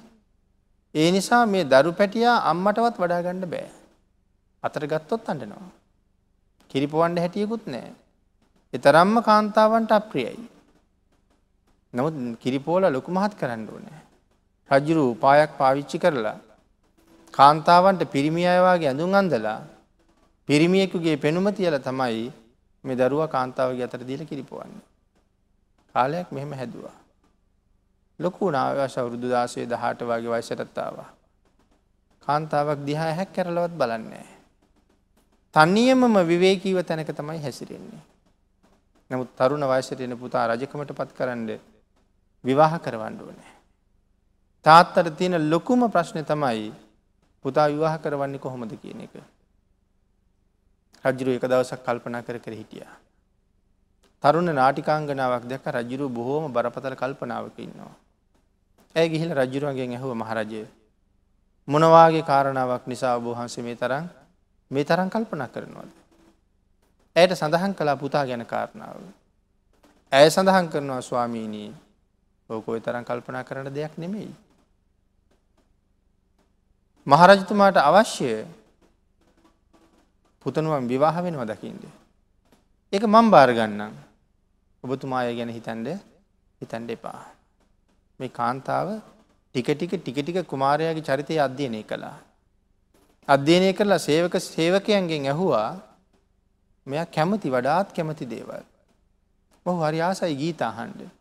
ඒ නිසා මේ දරු පැටියා අම්මටවත් වඩාගණ්ඩ බෑ. අතර ගත්තොත් අඩනවා. කිරිපුවන්ඩ හැටියකුත් නෑ. එතරම්ම කාන්තාවන්ට අප්‍රියයි. නමුත් කිරිපෝල ලොකු මහත් කරන්න ඕනෑ. රජ්ජුරු උපායක් පාවිච්චි කරලා කාන්තාවන්ට පිරිමි අයවාගේ ඇඳුම් අන්දලා පිරිමියෙකුගේ පෙනුම තියල තමයි මේ දරුව කාන්තාවගේ අතර දීල කිරිපුවන්න. කාලයක් මෙහෙම හැදවා. ලොකු නාවශ අවුරුදු දාසේ දහට වගේ වයිසටත්තාවා. කාන්තාවක් දිහා හැක් කරලවත් බලන්නේ. තන්නියමම විවේකීව තැනක තමයි හැසිරෙන්නේ. නමුත් තරුණ වයසටෙන පුතා රජකමට පත් කරන්න විවාහ කරවන්න ඕනෑ. තාත්තට තියෙන ලොකුම ප්‍රශ්නය තමයි පුතා විවාහ කරවන්නේ කොහොමද කියන එක. රජ්ජුරු එක දවසක් කල්පනා කර කර හිටියා. තරුණ නාටිකාංගනාවක් දැක රජ්ජුරු බොහෝම බරපතල කල්පනාවක ඉන්නවා. ඇය ගිහිල රජ්ජුරුවන්ගෙන් ඇහුව මහරජය. මොනවාගේ කාරණාවක් නිසා ඔබහන්සේ මේ තරම් මේ තරම් කල්පනා කරනවද. ඇයට සඳහන් කලා පුතා ගැන කාරණාව. ඇය සඳහන් කරනවා ස්වාමීනී ඕකොයි තරම් කල්පනා කරන දෙයක් නෙමෙයි. මහරජතුමාට අවශ්‍ය පුතනුවම් විවාහ වෙනවා දකිින්ද. එක මං බාරගන්නම් ඔබතුමාය ගැන හිතන්ඩ හිතන්ඩ එපා. මේ කාන්තාව ටික ටික ටික ටික කුමාරයාගේ චරිතය අධ්‍යයනය කළා. අධ්‍යයනය කරලා සේවක සේවකයන්ගෙන් ඇහුවා මෙයා කැමති වඩාත් කැමති දේවල්. මොහ හරි ආසයි ගීතාහන්ඩ.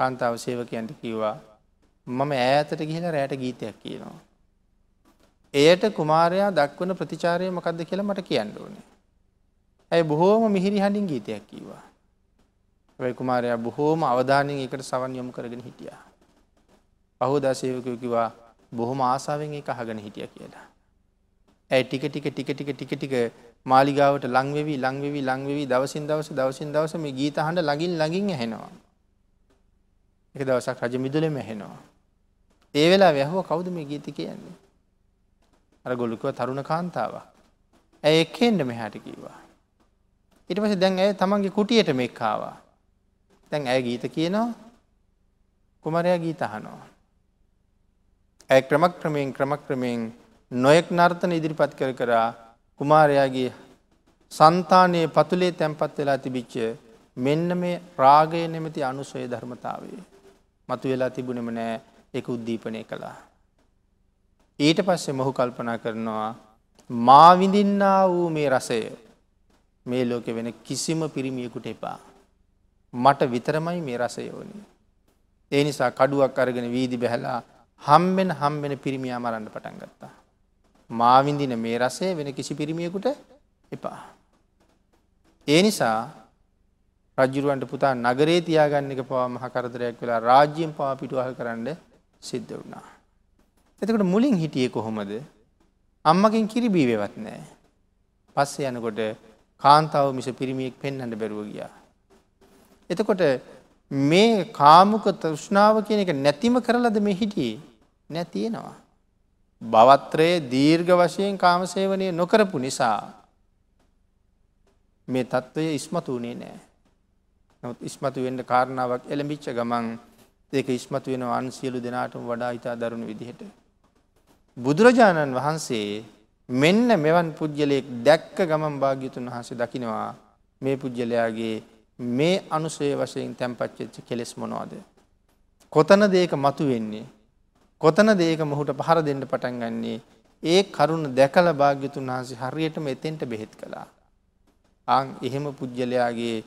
කාන්තාව සේවකයන්ට කිව්වා මම ඈතට ගිහිලා රෑට ගීතයක් කියනවා. එයට කුමාරයා දක්වන ප්‍රතිචාරය මකක්ද කියලා මට කියන්න ඕනේ. ඇයි බොහෝම මිහිරි හඬින් ගීතයක් කීවා. වැයි කුමාරයා බොහෝම අවධානයෙන් එකට සවන් යොමු කරගෙන හිටිය. පහෝදාසයවකය කිවා බොහොම ආසාාවෙන් එක අහගෙන හිටිය කියලා. ඇයි ටික ටික ටික ටික ටික ටික මාලිගාවට ලංවෙවී ලංවෙවී ලංවෙවී දවසින් දවස දවසින් දවස මේ ගීත හඬ ලඟින් ලඟින් ඇහෙනවා. එක දවසක් රජ මිදුලෙම ඇහෙනවා. ඒ වෙලා වැැහුව කවුද මේ ගීති කියන්නේ. අර ගොලුකව තරුණ කාන්තාව. ඇය එක්කෙන්ට මෙහාට කීවා. ඉට පස දැන් ඇය තමන්ගේ කුටියට මෙක්කාවා. දැන් ඇය ගීත කියනවා කුමරයා ගීත අහනවා. ඇය ක්‍රමක් ක්‍රමයෙන් ක්‍රමක් ක්‍රමයෙන් නොයෙක් නර්තන ඉදිරිපත් කර කරා කුමාරයාගේ සන්තානයේ පතුලේ තැන්පත් වෙලා තිබිච්ච මෙන්න මේ රාගය නෙමති අනුසය ධර්මතාවේ. මතු වෙලා තිබුණෙම නෑ එක උද්දීපනය කළා. ඊට පස්සේ මොහු කල්පනා කරනවා මාවිඳින්න වූ මේ රසය මේ ලෝකෙ වෙන කිසිම පිරිමියකුට එපා. මට විතරමයි මේ රසයෝනි. ඒ නිසා කඩුවක් අරගෙන වීදි බැහලා හම්බෙන හම්බෙන පිරිමියා මරන්න පටන් ගත්තා. මාවිඳින මේ රසය වෙන කිසි පිරිමියකුට එපා. ඒ නිසා රජ්ජුරුවන්ට පුතා නගරේ තියාගන්න එක පවා මහකරදරයක් වෙලා රාජ්‍යයෙන් පවා පිටුවහ කරන්න සිද්ධ වුණා. එතකට මුලින් හිටිය කොහොමද අම්මකින් කිරිබීවවත් නෑ. පස්සේ යනකොට කාන්තාව මිස පිරිමියෙක් පෙන්න්නට බැරුව ගියා. එතකොට මේ කාමුක තෘෂ්ණාව කියන එක නැතිම කරලද මේ හිටියේ නැතියෙනවා. බවත්‍රයේ දීර්ඝ වශයෙන් කාමසේවනය නොකරපු නිසා. මේ තත්ත්වය ඉස්මතු වනේ නෑ. නොත් ඉස්මතු වෙන්ඩ කාරණාවක් එළඹිච්ච ගමන් ඒක ඉස්මතු වෙන අන්සියලු දෙනාටම වඩා ඉතා දරුණු විදිහට. බුදුරජාණන් වහන්සේ මෙන්න මෙවන් පුද්ගලයෙක් දැක්ක ගමන් භාග්‍යතුන් වහන්සේ දකිනවා මේ පුද්ගලයාගේ මේ අනුසේ වශයෙන් තැන්පච්චච්ච කෙලෙස් මොනවාද. කොතන දේක මතු වෙන්නේ. කොතන දේක මොහුට පහර දෙන්න පටන් ගන්නේ ඒ කරුණ දැකල භාග්‍යතුන් වහන්සේ හරියටම එතෙන්ට බෙහෙත් කළා. අං එහෙම පුද්ගලයාගේ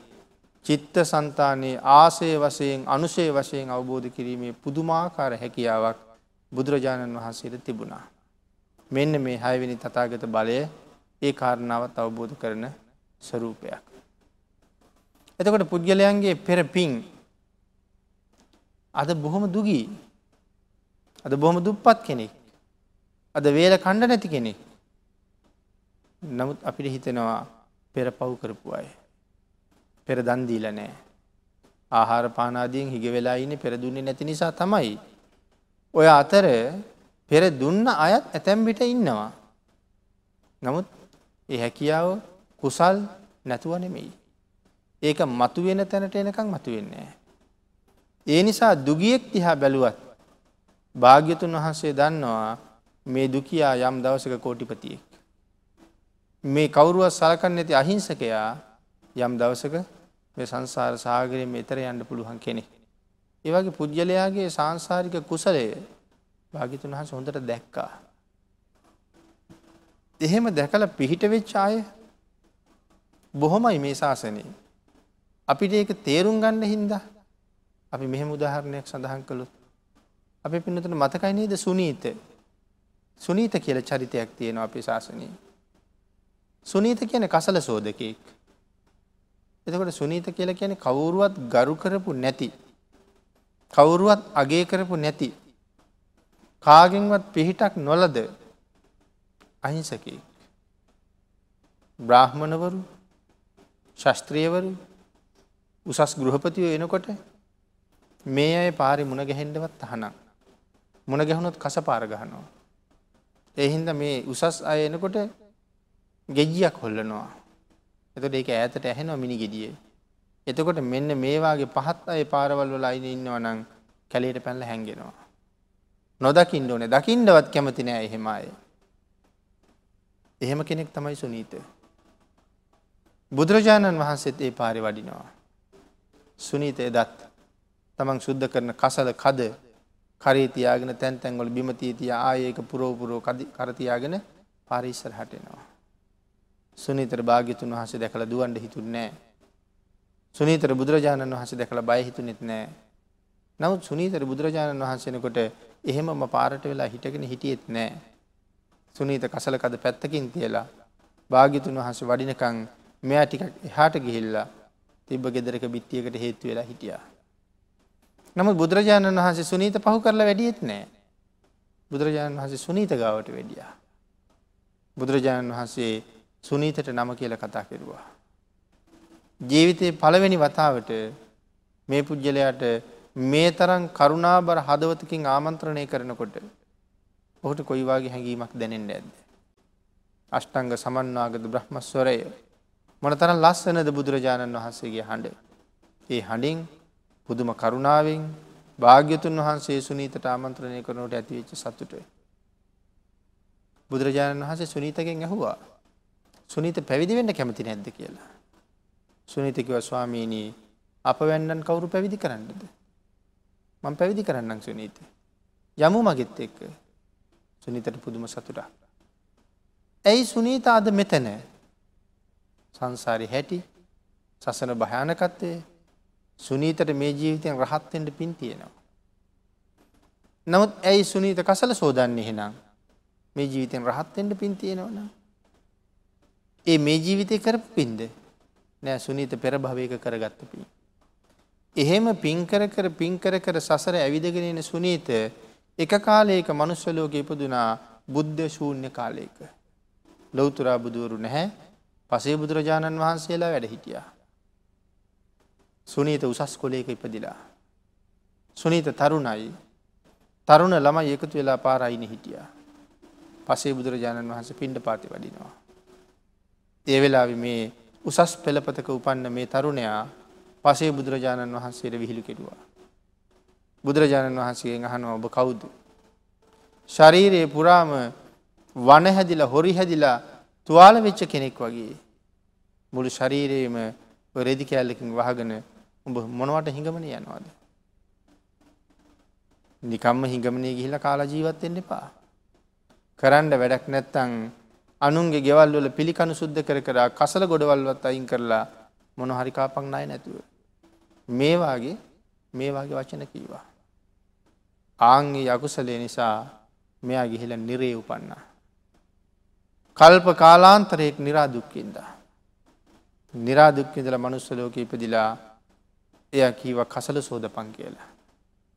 චිත්ත සන්තානයේ ආසය වශයෙන් අනුශය වශයෙන් අවබෝධ කිරීමේ පුදුමාකාර හැකියාවක් බුදුරජාණන් වහන්සේට තිබුණා. මෙන්න මේ හයවෙනි තතාගත බලය ඒ කාරණාවත් අවබෝධ කරන ස්වරූපයක්. එතකොට පුද්ගලයන්ගේ පෙර පින් අද බොහොම දුගී අද බොහොම දුප්පත් කෙනෙක් අද වේල කණ්ඩ නැති කෙනෙක් නමුත් අපිට හිතෙනවා පෙර පව් කරපු අය පෙර දන්දීල නෑ ආහාර පානාදියෙන් හිග වෙලා ඉන්න පෙරදුන්නේ නැති නිසා තමයි ඔය අතර පෙර දුන්න අයත් ඇතැම්බිට ඉන්නවා. නමුත් ඒ හැකියාව කුසල් නැතුව නෙමෙයි. ඒක මතු වෙන තැනට එනකං මතු වෙන්නේ. ඒ නිසා දුගියෙක් තිහා බැලුවත් භාග්‍යතුන් වහන්සේ දන්නවා මේ දුකියා යම් දවසක කෝටිපතියෙක්. මේ කවුරුවත් සලකන්න ඇති අහිංසකයා යම් දවසක මේ සංසාර සාගරයෙන් එතර යන්න පුළුවන් කෙනෙක්. ඒවගේ පුද්ගලයාගේ සංසාරික කුසලය භාගිතුන් වහස හොඳට දැක්කා. එහෙම දැකල පිහිට වෙච්චාය බොහොමයි මේ ශාසනයේ. අපිට ඒක තේරුම් ගන්න හින්දා අපි මෙහෙම උදාහරණයක් සඳහන් කළොත්. අපි පින්නතුට මතකයි නේද සුනීත සුනීත කියල චරිතයක් තියෙනවා අපි ශාසනයේ. සුනීත කියන කසල සෝදකයෙක්. එතකොට සුනීත කියල කියන කවුරුවත් ගරු කරපු නැති කවුරුවත් අගේ කරපු නැති කාගෙන්වත් පිහිටක් නොලද අහිංසකී. බ්‍රාහ්මණවරු ශස්ත්‍රියවරු උසස් ගෘහපතියෝ එනකොට මේ අය පාරි මුණ ගැහෙන්ඩවත් අහනම්. මුණ ගැහුණොත් කස පාරගහනවා. එහින්ද මේ උසස් අය එනකොට ගෙජ්ජියක් හොල්ලනවා. එතට ඒක ඇතට ඇහෙනවා මිනි ගෙඩියේ. එතකොට මෙන්න මේවාගේ පහත් අය පාරවල් වල අයින ඉන්නවා නම් කැලේට පැල්ල හැන්ගෙනවා. නොදකිින්ට ඕනේ දකිින්ඩවත් කැමති නෑ එහෙම අය. එහෙම කෙනෙක් තමයි සුනීත. බුදුරජාණන් වහන්සේත් ඒ පාරි වඩිනවා. සුනීතය දත් තමන් සුද්ධ කරන කසල කද කරේතියාගෙන තැන් තැන්ගොල බිමතීතිය ආයක පුරෝපුරෝ කරතියාගෙන පරිස්සර හටෙනවා. සුනීතර භාගිතුන් වහස දැකළ දුවන්ඩ හිතුන්නෑ සුනීතර බුදුරජාණන් වහස දැකළ බයහිතුනෙත් නෑ. නමුත් සුනීතර බුදුරජාණන් වහන්සෙනකොට එහෙමම පාරට වෙලා හිටගෙන හිටියෙත් නෑ. සුනීත කසලකද පැත්තකින් තියලා භාගිතුන් වහස වඩිනකං මෙයා ටිකක් එහාට ගිහිල්ලා තිබ්බ ගෙදරක බිත්තියකට හේතු වෙලා හිටියා. නමුත් බුදුරජාණන් වහන්සේ සුනීත පහු කරලා වැඩියෙත් නෑ. බුදුරජාණන් වහන්සේ සුනීත ගාවට වැඩියා. බුදුරජාණන් වහන්සේ සුනීතට නම කියල කතා කෙරුවා. ජීවිතයේ පළවෙනි වතාවට මේ පුද්ගලයාට මේ තරම් කරුණාබර හදවතකින් ආමන්ත්‍රණය කරනකොට ඔහුට කොයිවාගේ හැඟීමක් දැනෙන්ට ඇද. අෂ්ටංග සමන්වාගත බ්‍රහ්මස්වරය මොන තරම් ලස්සනද බුදුරජාණන් වහන්සේගේ හඬ. ඒ හඬින් පුදුම කරුණාවෙන් භාග්‍යතුන් වහන්සේ සුනීතට ආමන්ත්‍රණය කරනට ඇතිවෙච්ච සතුටය. බුදුරජාණන් වහන්සේ සුනීතගෙන් ඇහුවා සුනීත පැවිදි වෙන්න කැමති නැද්ද කියලා. සුනිතකිව ස්වාමීනී අප වැන්නන් කවුරු පැවිදි කරන්නද. මං පැවිදි කරන්නම් සුනීත. යමු මගෙත් එක්ක සුනිතට පුදුම සතුටා. ඇයි සුනීත අද මෙතැන සංසාරි හැටි සසන භයානකත්තය සුනීතට මේ ජීවිතයෙන් රහත්තෙන්ට පින් තියෙනවා. නමුත් ඇයි සුනීත කසල සෝදන්නේ හෙනම් මේ ජීවිතෙන් රහත්තෙන්ට පින් තියෙනවන. ඒ මේ ජීවිතය කර පින්ද නෑ සුනීත පෙර භවයක කරගත්ත පින්. එහෙම පින්කර කර පින්කර කර සසර ඇවිදගෙනෙන සුනීත එක කාලයක මනුස්වලෝක ඉපදුනා බුද්ධ ශූන්‍ය කාලයක. ලොවතුරා බුදුවරු නැහැ පසේ බුදුරජාණන් වහන්සේලා වැඩ හිටියා. සුනීත උසස් කොලේක ඉපදිලා. සුනීත තරුණයි තරුණ ළමයි එකතු වෙලා පාරයින හිටියා. පසේ බුදුරජාණන් වහන්ස පිණ්ඩ පාති වඩිනවා. ඒ වෙලා මේ උසස් පෙළපතක උපන්න මේ තරුණයා පසේ බුදුරජාණන් වහන්සේට විහිළි කෙරුවා. බුදුරජාණන් වහන්සේගෙන් අහන ඔබ කවුද. ශරීරයේ පුරාම වන හැදිලා හොරි හැදිලා තුවාල වෙච්ච කෙනෙක් වගේ. මුළු ශරීරයේම රෙදි කෑල්ලකින් වහගෙන උඹ මොනවට හිඟමන යනවාද. නිකම්ම හිඟමනය ගිහිලා කාලා ජීවත්වෙන්න එපා. කරන්න වැඩක් නැත්තං අනුන්ගේ ගෙවල් වල පිළිකණු සුද්ධ කර කර කසල ගොඩවල්වත් අයින් කරලා මොන හරිකාපක් නයි නැතුව. මේවාගේ මේවාගේ වචන කීවා. ආංගේ යකුසලේ නිසා මෙයා ගිහිල නිරේ උපන්නා. කල්ප කාලාන්තරයෙක් නිරාදුක්කින්ද. නිරාදුක්කිදල මනුස්ස ලෝක ඉපදිලා එය කීව කසල සෝදපන් කියලා.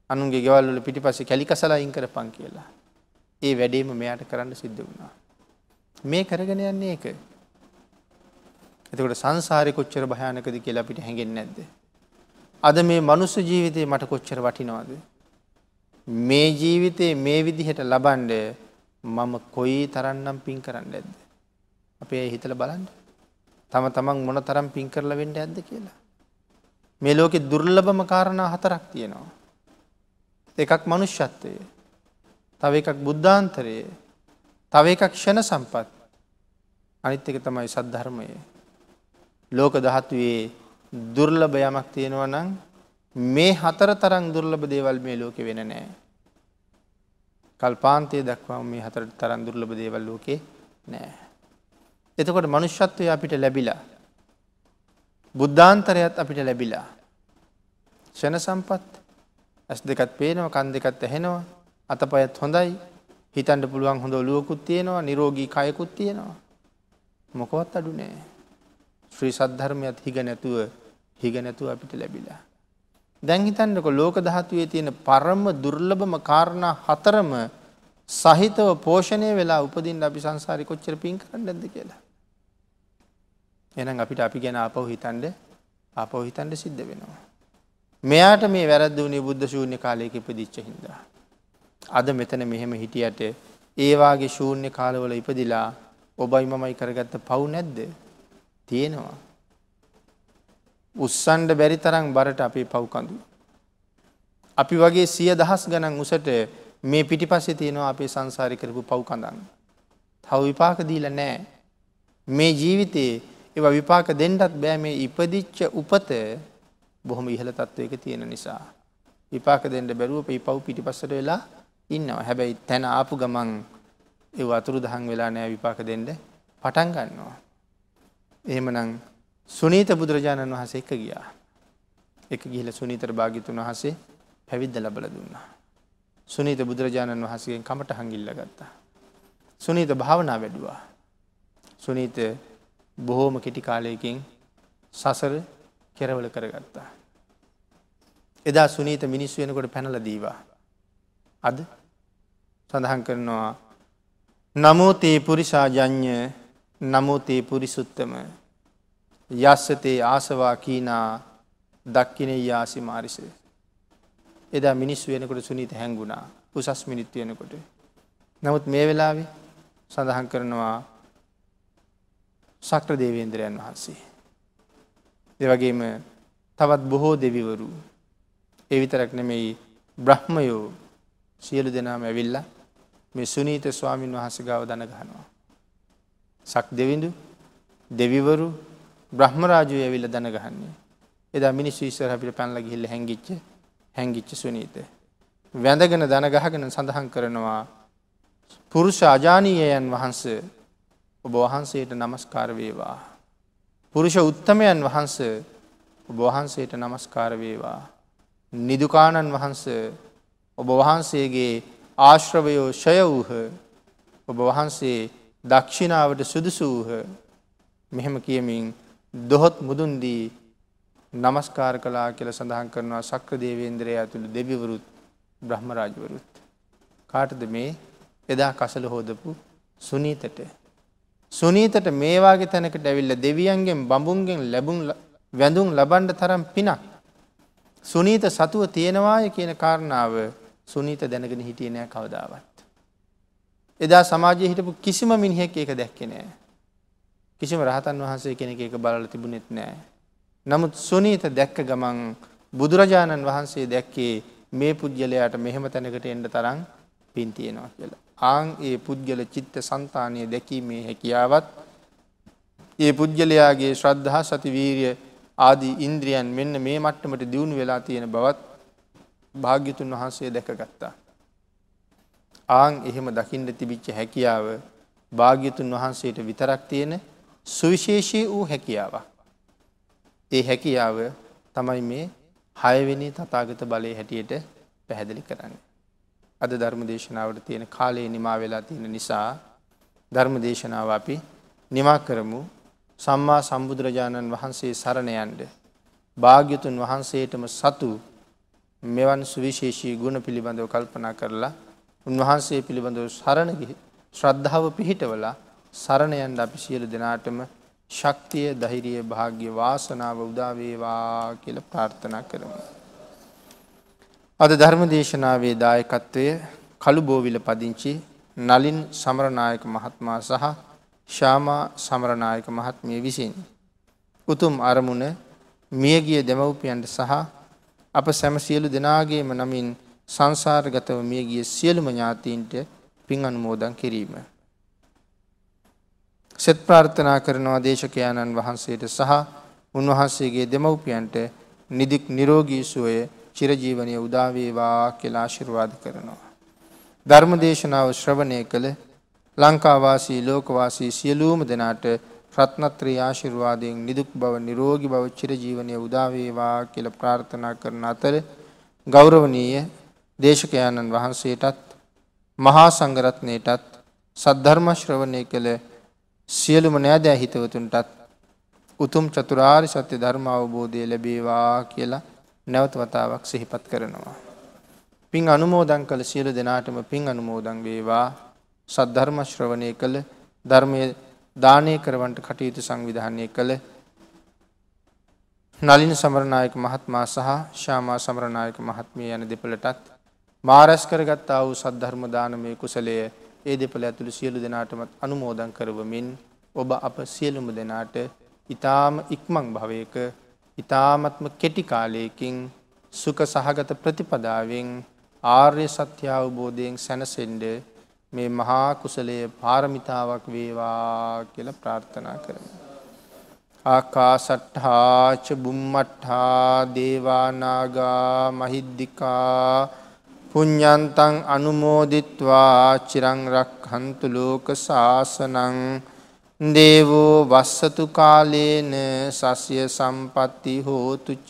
අනුන්ගේ ගෙවල්ල පිටි පස්සේ කැලිකසලා ඉංකර පං කියලා. ඒ වැඩේම මෙයාට කරන්න සිද්ධ වුණා. මේ කරගෙන යන්නේ ඒක. එතකොට සංසාරය කොච්චර භයානකද කියලා අපිට හැඟෙන් නැද්ද. අද මේ මනුස්ස ජීවිතය මට කොච්චර වටිනවාද. මේ ජීවිතයේ මේ විදිහට ලබන්ඩ මම කොයි තරන්නම් පින් කරන්න ඇද්ද. අපේ හිතල බලන්ඩ. තම තමන් මොන තරම් පින් කරල වෙන්ඩ ඇද්ද කියලා. මේ ලෝකෙ දුර්ලභම කාරණා හතරක් තියෙනවා. එකක් මනුෂ්‍යත්වය තව එකක් බුද්ධාන්තරය තව එකක් ක්ෂණ සම්පත් අනිත් එක තමයි සද්ධර්මය. ලෝක දහත්වයේ දුර්ලභ යමක් තියෙනවා නම් මේ හතර තරං දුර්ලභ දේවල් මේ ලෝකෙ වෙන නෑ. කල්පාන්තය දක්වාම මේ හතර තරන් දුර්ලභ දේවල් ලෝකේ නෑ. එතකොට මනුෂ්‍යත්වය අපිට ලැබිලා. බුද්ධාන්තරයත් අපිට ලැබිලා. ෂණ සම්පත් ඇස් දෙකත් පේනවා කන් දෙකත් ඇහෙනවා අතපයත් හොඳයි හිතන්ට පුළුවන් හොඳ ඔලුවකුත් තියෙනවා නිරෝගී කයකුත් තියෙනවා. මොකවත් අඩු නෑ. ශ්‍රී සද්ධර්මයත් හිග නැතුව හිග නැතුව අපිට ලැබිලා. දැන් හිතන්නක ලෝක දහතුවේ තියෙන පරම දුර්ලභම කාරණා හතරම සහිතව පෝෂණය වෙලා උපදින් අපි සංසාරි කොච්චර පින් කරන්න ඇද කියලා. එනම් අපිට අපි ගැන අපව හිතන්ඩ අපව හිතන්ඩ සිද්ධ වෙනවා. මෙයාට මේ වැරද්ද වනේ බුද්ධ ශූන්‍ය කාලයක ඉපදිච්ච හින්දා. අද මෙතන මෙහෙම හිටියට ඒවාගේ ශූන්‍ය කාලවල ඉපදිලා ඔබයි මමයි කරගත්ත පව් නැද්ද තියෙනවා. උත්සන්ඩ බැරි තරම් බරට අපේ පව්කඳු. අපි වගේ සිය දහස් ගණන් උසට මේ පිටි පස්සේ තියෙනවා අපේ සංසාරි කරපු පව්කඳන්න. තව විපාක දීල නෑ. මේ ජීවිතයේ ඒව විපාක දෙන්නත් බෑ මේ ඉපදිච්ච උපත බොහොම ඉහළ තත්ත්වයක තියෙන නිසා. විපාක දෙන්න බැරුව පයි පව් පිටි පස්සට වෙලා ඉන්නවා හැබැයි තැන ආපු ගමන් ඒ අතුරු දහන් වෙලා නෑ විපාක දෙන්න පටන් ගන්නවා. එහෙමනං සුනීත බුදුරජාණන් වහසේ එක ගියා. එක ගිහිල සුනීතර භාගිතුන් වහසේ පැවිද්ද ලබල දුන්නා. සුනීත බුදුරජාණන් වහසගෙන් කමට හංගිල්ල ගත්තා. සුනීත භාවනා වැඩුවා. සුනීත බොහෝම කෙටි කාලයකින් සසර කෙරවල කරගත්තා. එදා සුනීත මිනිස් වෙනකොට පැනල දීවා. අද සඳහන් කරනවා නමුතේ පුරිසාජඥ්‍ය නමුතේ පුරිසුත්තම යස්සතේ ආසවා කීනා දක්කිනේ යාසි මාරිස. එදා මිනිස් වෙනකොට සුනීත හැංගුණා උසස් මිනිත් වෙනකොට. නමුත් මේ වෙලාවේ සඳහන් කරනවා සක්‍ර දේවේන්ද්‍රයන් වහන්සේ. දෙවගේම තවත් බොහෝ දෙවිවරු එවිතරක් නෙමෙයි බ්‍රහ්මයෝ සියලු දෙනාම ඇවිල්ලා මේ සුනීත ස්වාමීන් වහස ගාව දන ගහනවා. සක් දෙවිඳු දෙවිවරු බ්‍රහ්මරාජය ඇවිල්ල දන ගහන්නේ. එදා මිනිස් විස්සර අපිට පැන්ල ගිහිල්ල හැඟිච්ච හැංගිච්ච සුනීත. වැඳගෙන දනගහගෙන සඳහන් කරනවා පුරුෂ අජානීයයන් වහන්ස ඔබ වහන්සේට නමස්කාර වේවා. පුරුෂ උත්තමයන් වහන්ස ඔබ වහන්සේට නමස්කාර වේවා. නිදුකාණන් වහන්ස ඔබ වහන්සේගේ ආශ්‍රවයෝ ෂය වූහ ඔබ වහන්සේ දක්ෂිනාවට සුදුසු වූහ මෙහෙම කියමින් දොහොත් මුදුන්දී නමස්කාර කලා කියල සඳහන් කරනවා සක්‍ර දේවේන්ද්‍රය ඇතුළු දෙවිවරුත් බ්‍රහ්මරාජවරුත්. කාටද මේ එදා කසල හෝදපු සුනීතට. සුනීතට මේවාගේ තැනකට ඇවිල්ල දෙවියන්ගෙන් බඹුන්ගෙන් ලැබුම් වැඳුම් ලබන්ඩ තරම් පිනක්. සුනීත සතුව තියෙනවාය කියන කාරණාව සුනීත දැනගෙන හිටිය නෑ කවදාවත්. එදා සමාජය හිටපු කිසිම මිනිහෙක් ඒක දැක්කෙනෑ. කිසිම රහතන් වහන්සේ කෙනෙක එක බලල තිබුණෙත් නෑ. නමුත් සුනීත දැක්ක ගමන් බුදුරජාණන් වහන්සේ දැක්කේ මේ පුද්ගලයාට මෙහෙම තැනකට එන්ඩ තරම් පින් තියෙනවා කියලා. ආං ඒ පුද්ගල චිත්ත සන්තානය දැකීමේ හැකියාවත් ඒ පුද්ගලයාගේ ශ්‍රද්ධහා සතිවීරිය ආදී ඉන්ද්‍රියන් මෙන්න මේ මට්ටමට දියුණු වෙලා තියෙන බවත් භාග්‍යතුන් වහන්සේ දැකගත්තා. ආං එහෙම දකිින්ට තිබිච්ච හැකියාව භාග්‍යතුන් වහන්සේට විතරක් තියෙන සුවිශේෂී වූ හැකියාවක්. ඒ හැකියාව තමයි මේ හයවෙනි තතාගත බලය හැටියට පැහැදිලි කරන්න. අද ධර්ම දේශනාවට තියෙන කාලයේ නිමා වෙලා තියෙන නිසා ධර්ම දේශනාව අපි නිමා කරමු සම්මා සම්බුදුරජාණන් වහන්සේ සරණයන්ට භාග්‍යතුන් වහන්සේටම සතු මෙවන් සුවිශේෂී ගුණ පිළිබඳව කල්පනා කරලා උන්වහන්සේ පිළිබඳව සරණගිහි ශ්‍රද්ධාව පිහිටවලා සරණයන්ට අපි සියලු දෙනාටම ශක්තිය දහිරිය භාග්‍ය වාසනාව උදාවේවා කියල ප්‍රාර්ථනා කරමු. අද ධර්ම දේශනාවේ දායකත්වය කළු බෝවිල පදිංචි නලින් සමරනායක මහත්මා සහ ශාමා සමරනායක මහත්මිය විසින්. උතුම් අරමුණ මියගිය දෙමව්පියන්ට සහ අප සැම සියලු දෙනාගේම නමින් සංසාරගතව මියගිය සියලුම ඥාතීන්ට පින් අනුමෝදන් කිරීම. සෙත් ප්‍රාර්ථනා කරනවා දේශකයාණන් වහන්සේට සහ උන්වහන්සේගේ දෙමව්පියන්ට නිදික් නිරෝගී සුවය චිරජීවනය උදාවේවා කියලා ආශිර්වාද කරනවා. ධර්ම දේශනාව ශ්‍රවණය කළ ලංකාවාසී ලෝකවාසී සියලූම දෙනාට රත්නත්‍රී ආශිර්වාදයෙන් නිදුක් බව නිරෝගි බව චිරජීවනය උදාවේවා කියල ප්‍රාර්ථනා කරන අතර ගෞරවනීය දේශකයාණන් වහන්සේටත් මහා සංගරත්නයටත් සද්ධර්මශ්‍රවණය කළ සියලුම නෑදෑ හිතවතුන්ටත් උතුම් චතුරාරි සත්‍ය ධර්ම අවබෝධය ලැබේවා කියලා නැවත වතාවක් සිහිපත් කරනවා. පින් අනුමෝදන් කළ සියලු දෙනාටම පින් අනුමෝදන් වේවා සද්ධර්ම ශ්‍රවණය කළ ධර්මය දානය කරවන්ට කටයුතු සංවිධානය කළ නලින් සමරනායක මහත්මා සහ ශාමා සමරනායක මහත්මිය යන දෙපළටත් මාරැස් කරගත්තා වූ සද්ධර්ම දානමය කුසලය ඒ දෙපළ ඇතුළු සියලු දෙනාටමත් අනුමෝදන් කරවමින් ඔබ අප සියලුම දෙනාට ඉතාම ඉක්මං භවයක ඉතාමත්ම කෙටි කාලයකින් සුක සහගත ප්‍රතිපදාවෙන් ආර්ය සත්‍යාවබෝධයෙන් සැනසෙන්ඩ මේ මහා කුසලය පාරමිතාවක් වේවා කියල ප්‍රාර්ථනා කරන. ආකා සට්හාච බුම්මට්හා දේවානාගා මහිද්දිකා පුඤ්ඥන්තන් අනුමෝදිත්වා චිරංරක් හන්තු ලෝක ශාසනං දේවෝ වස්සතු කාලේන සස්ය සම්පත්ති හෝතුච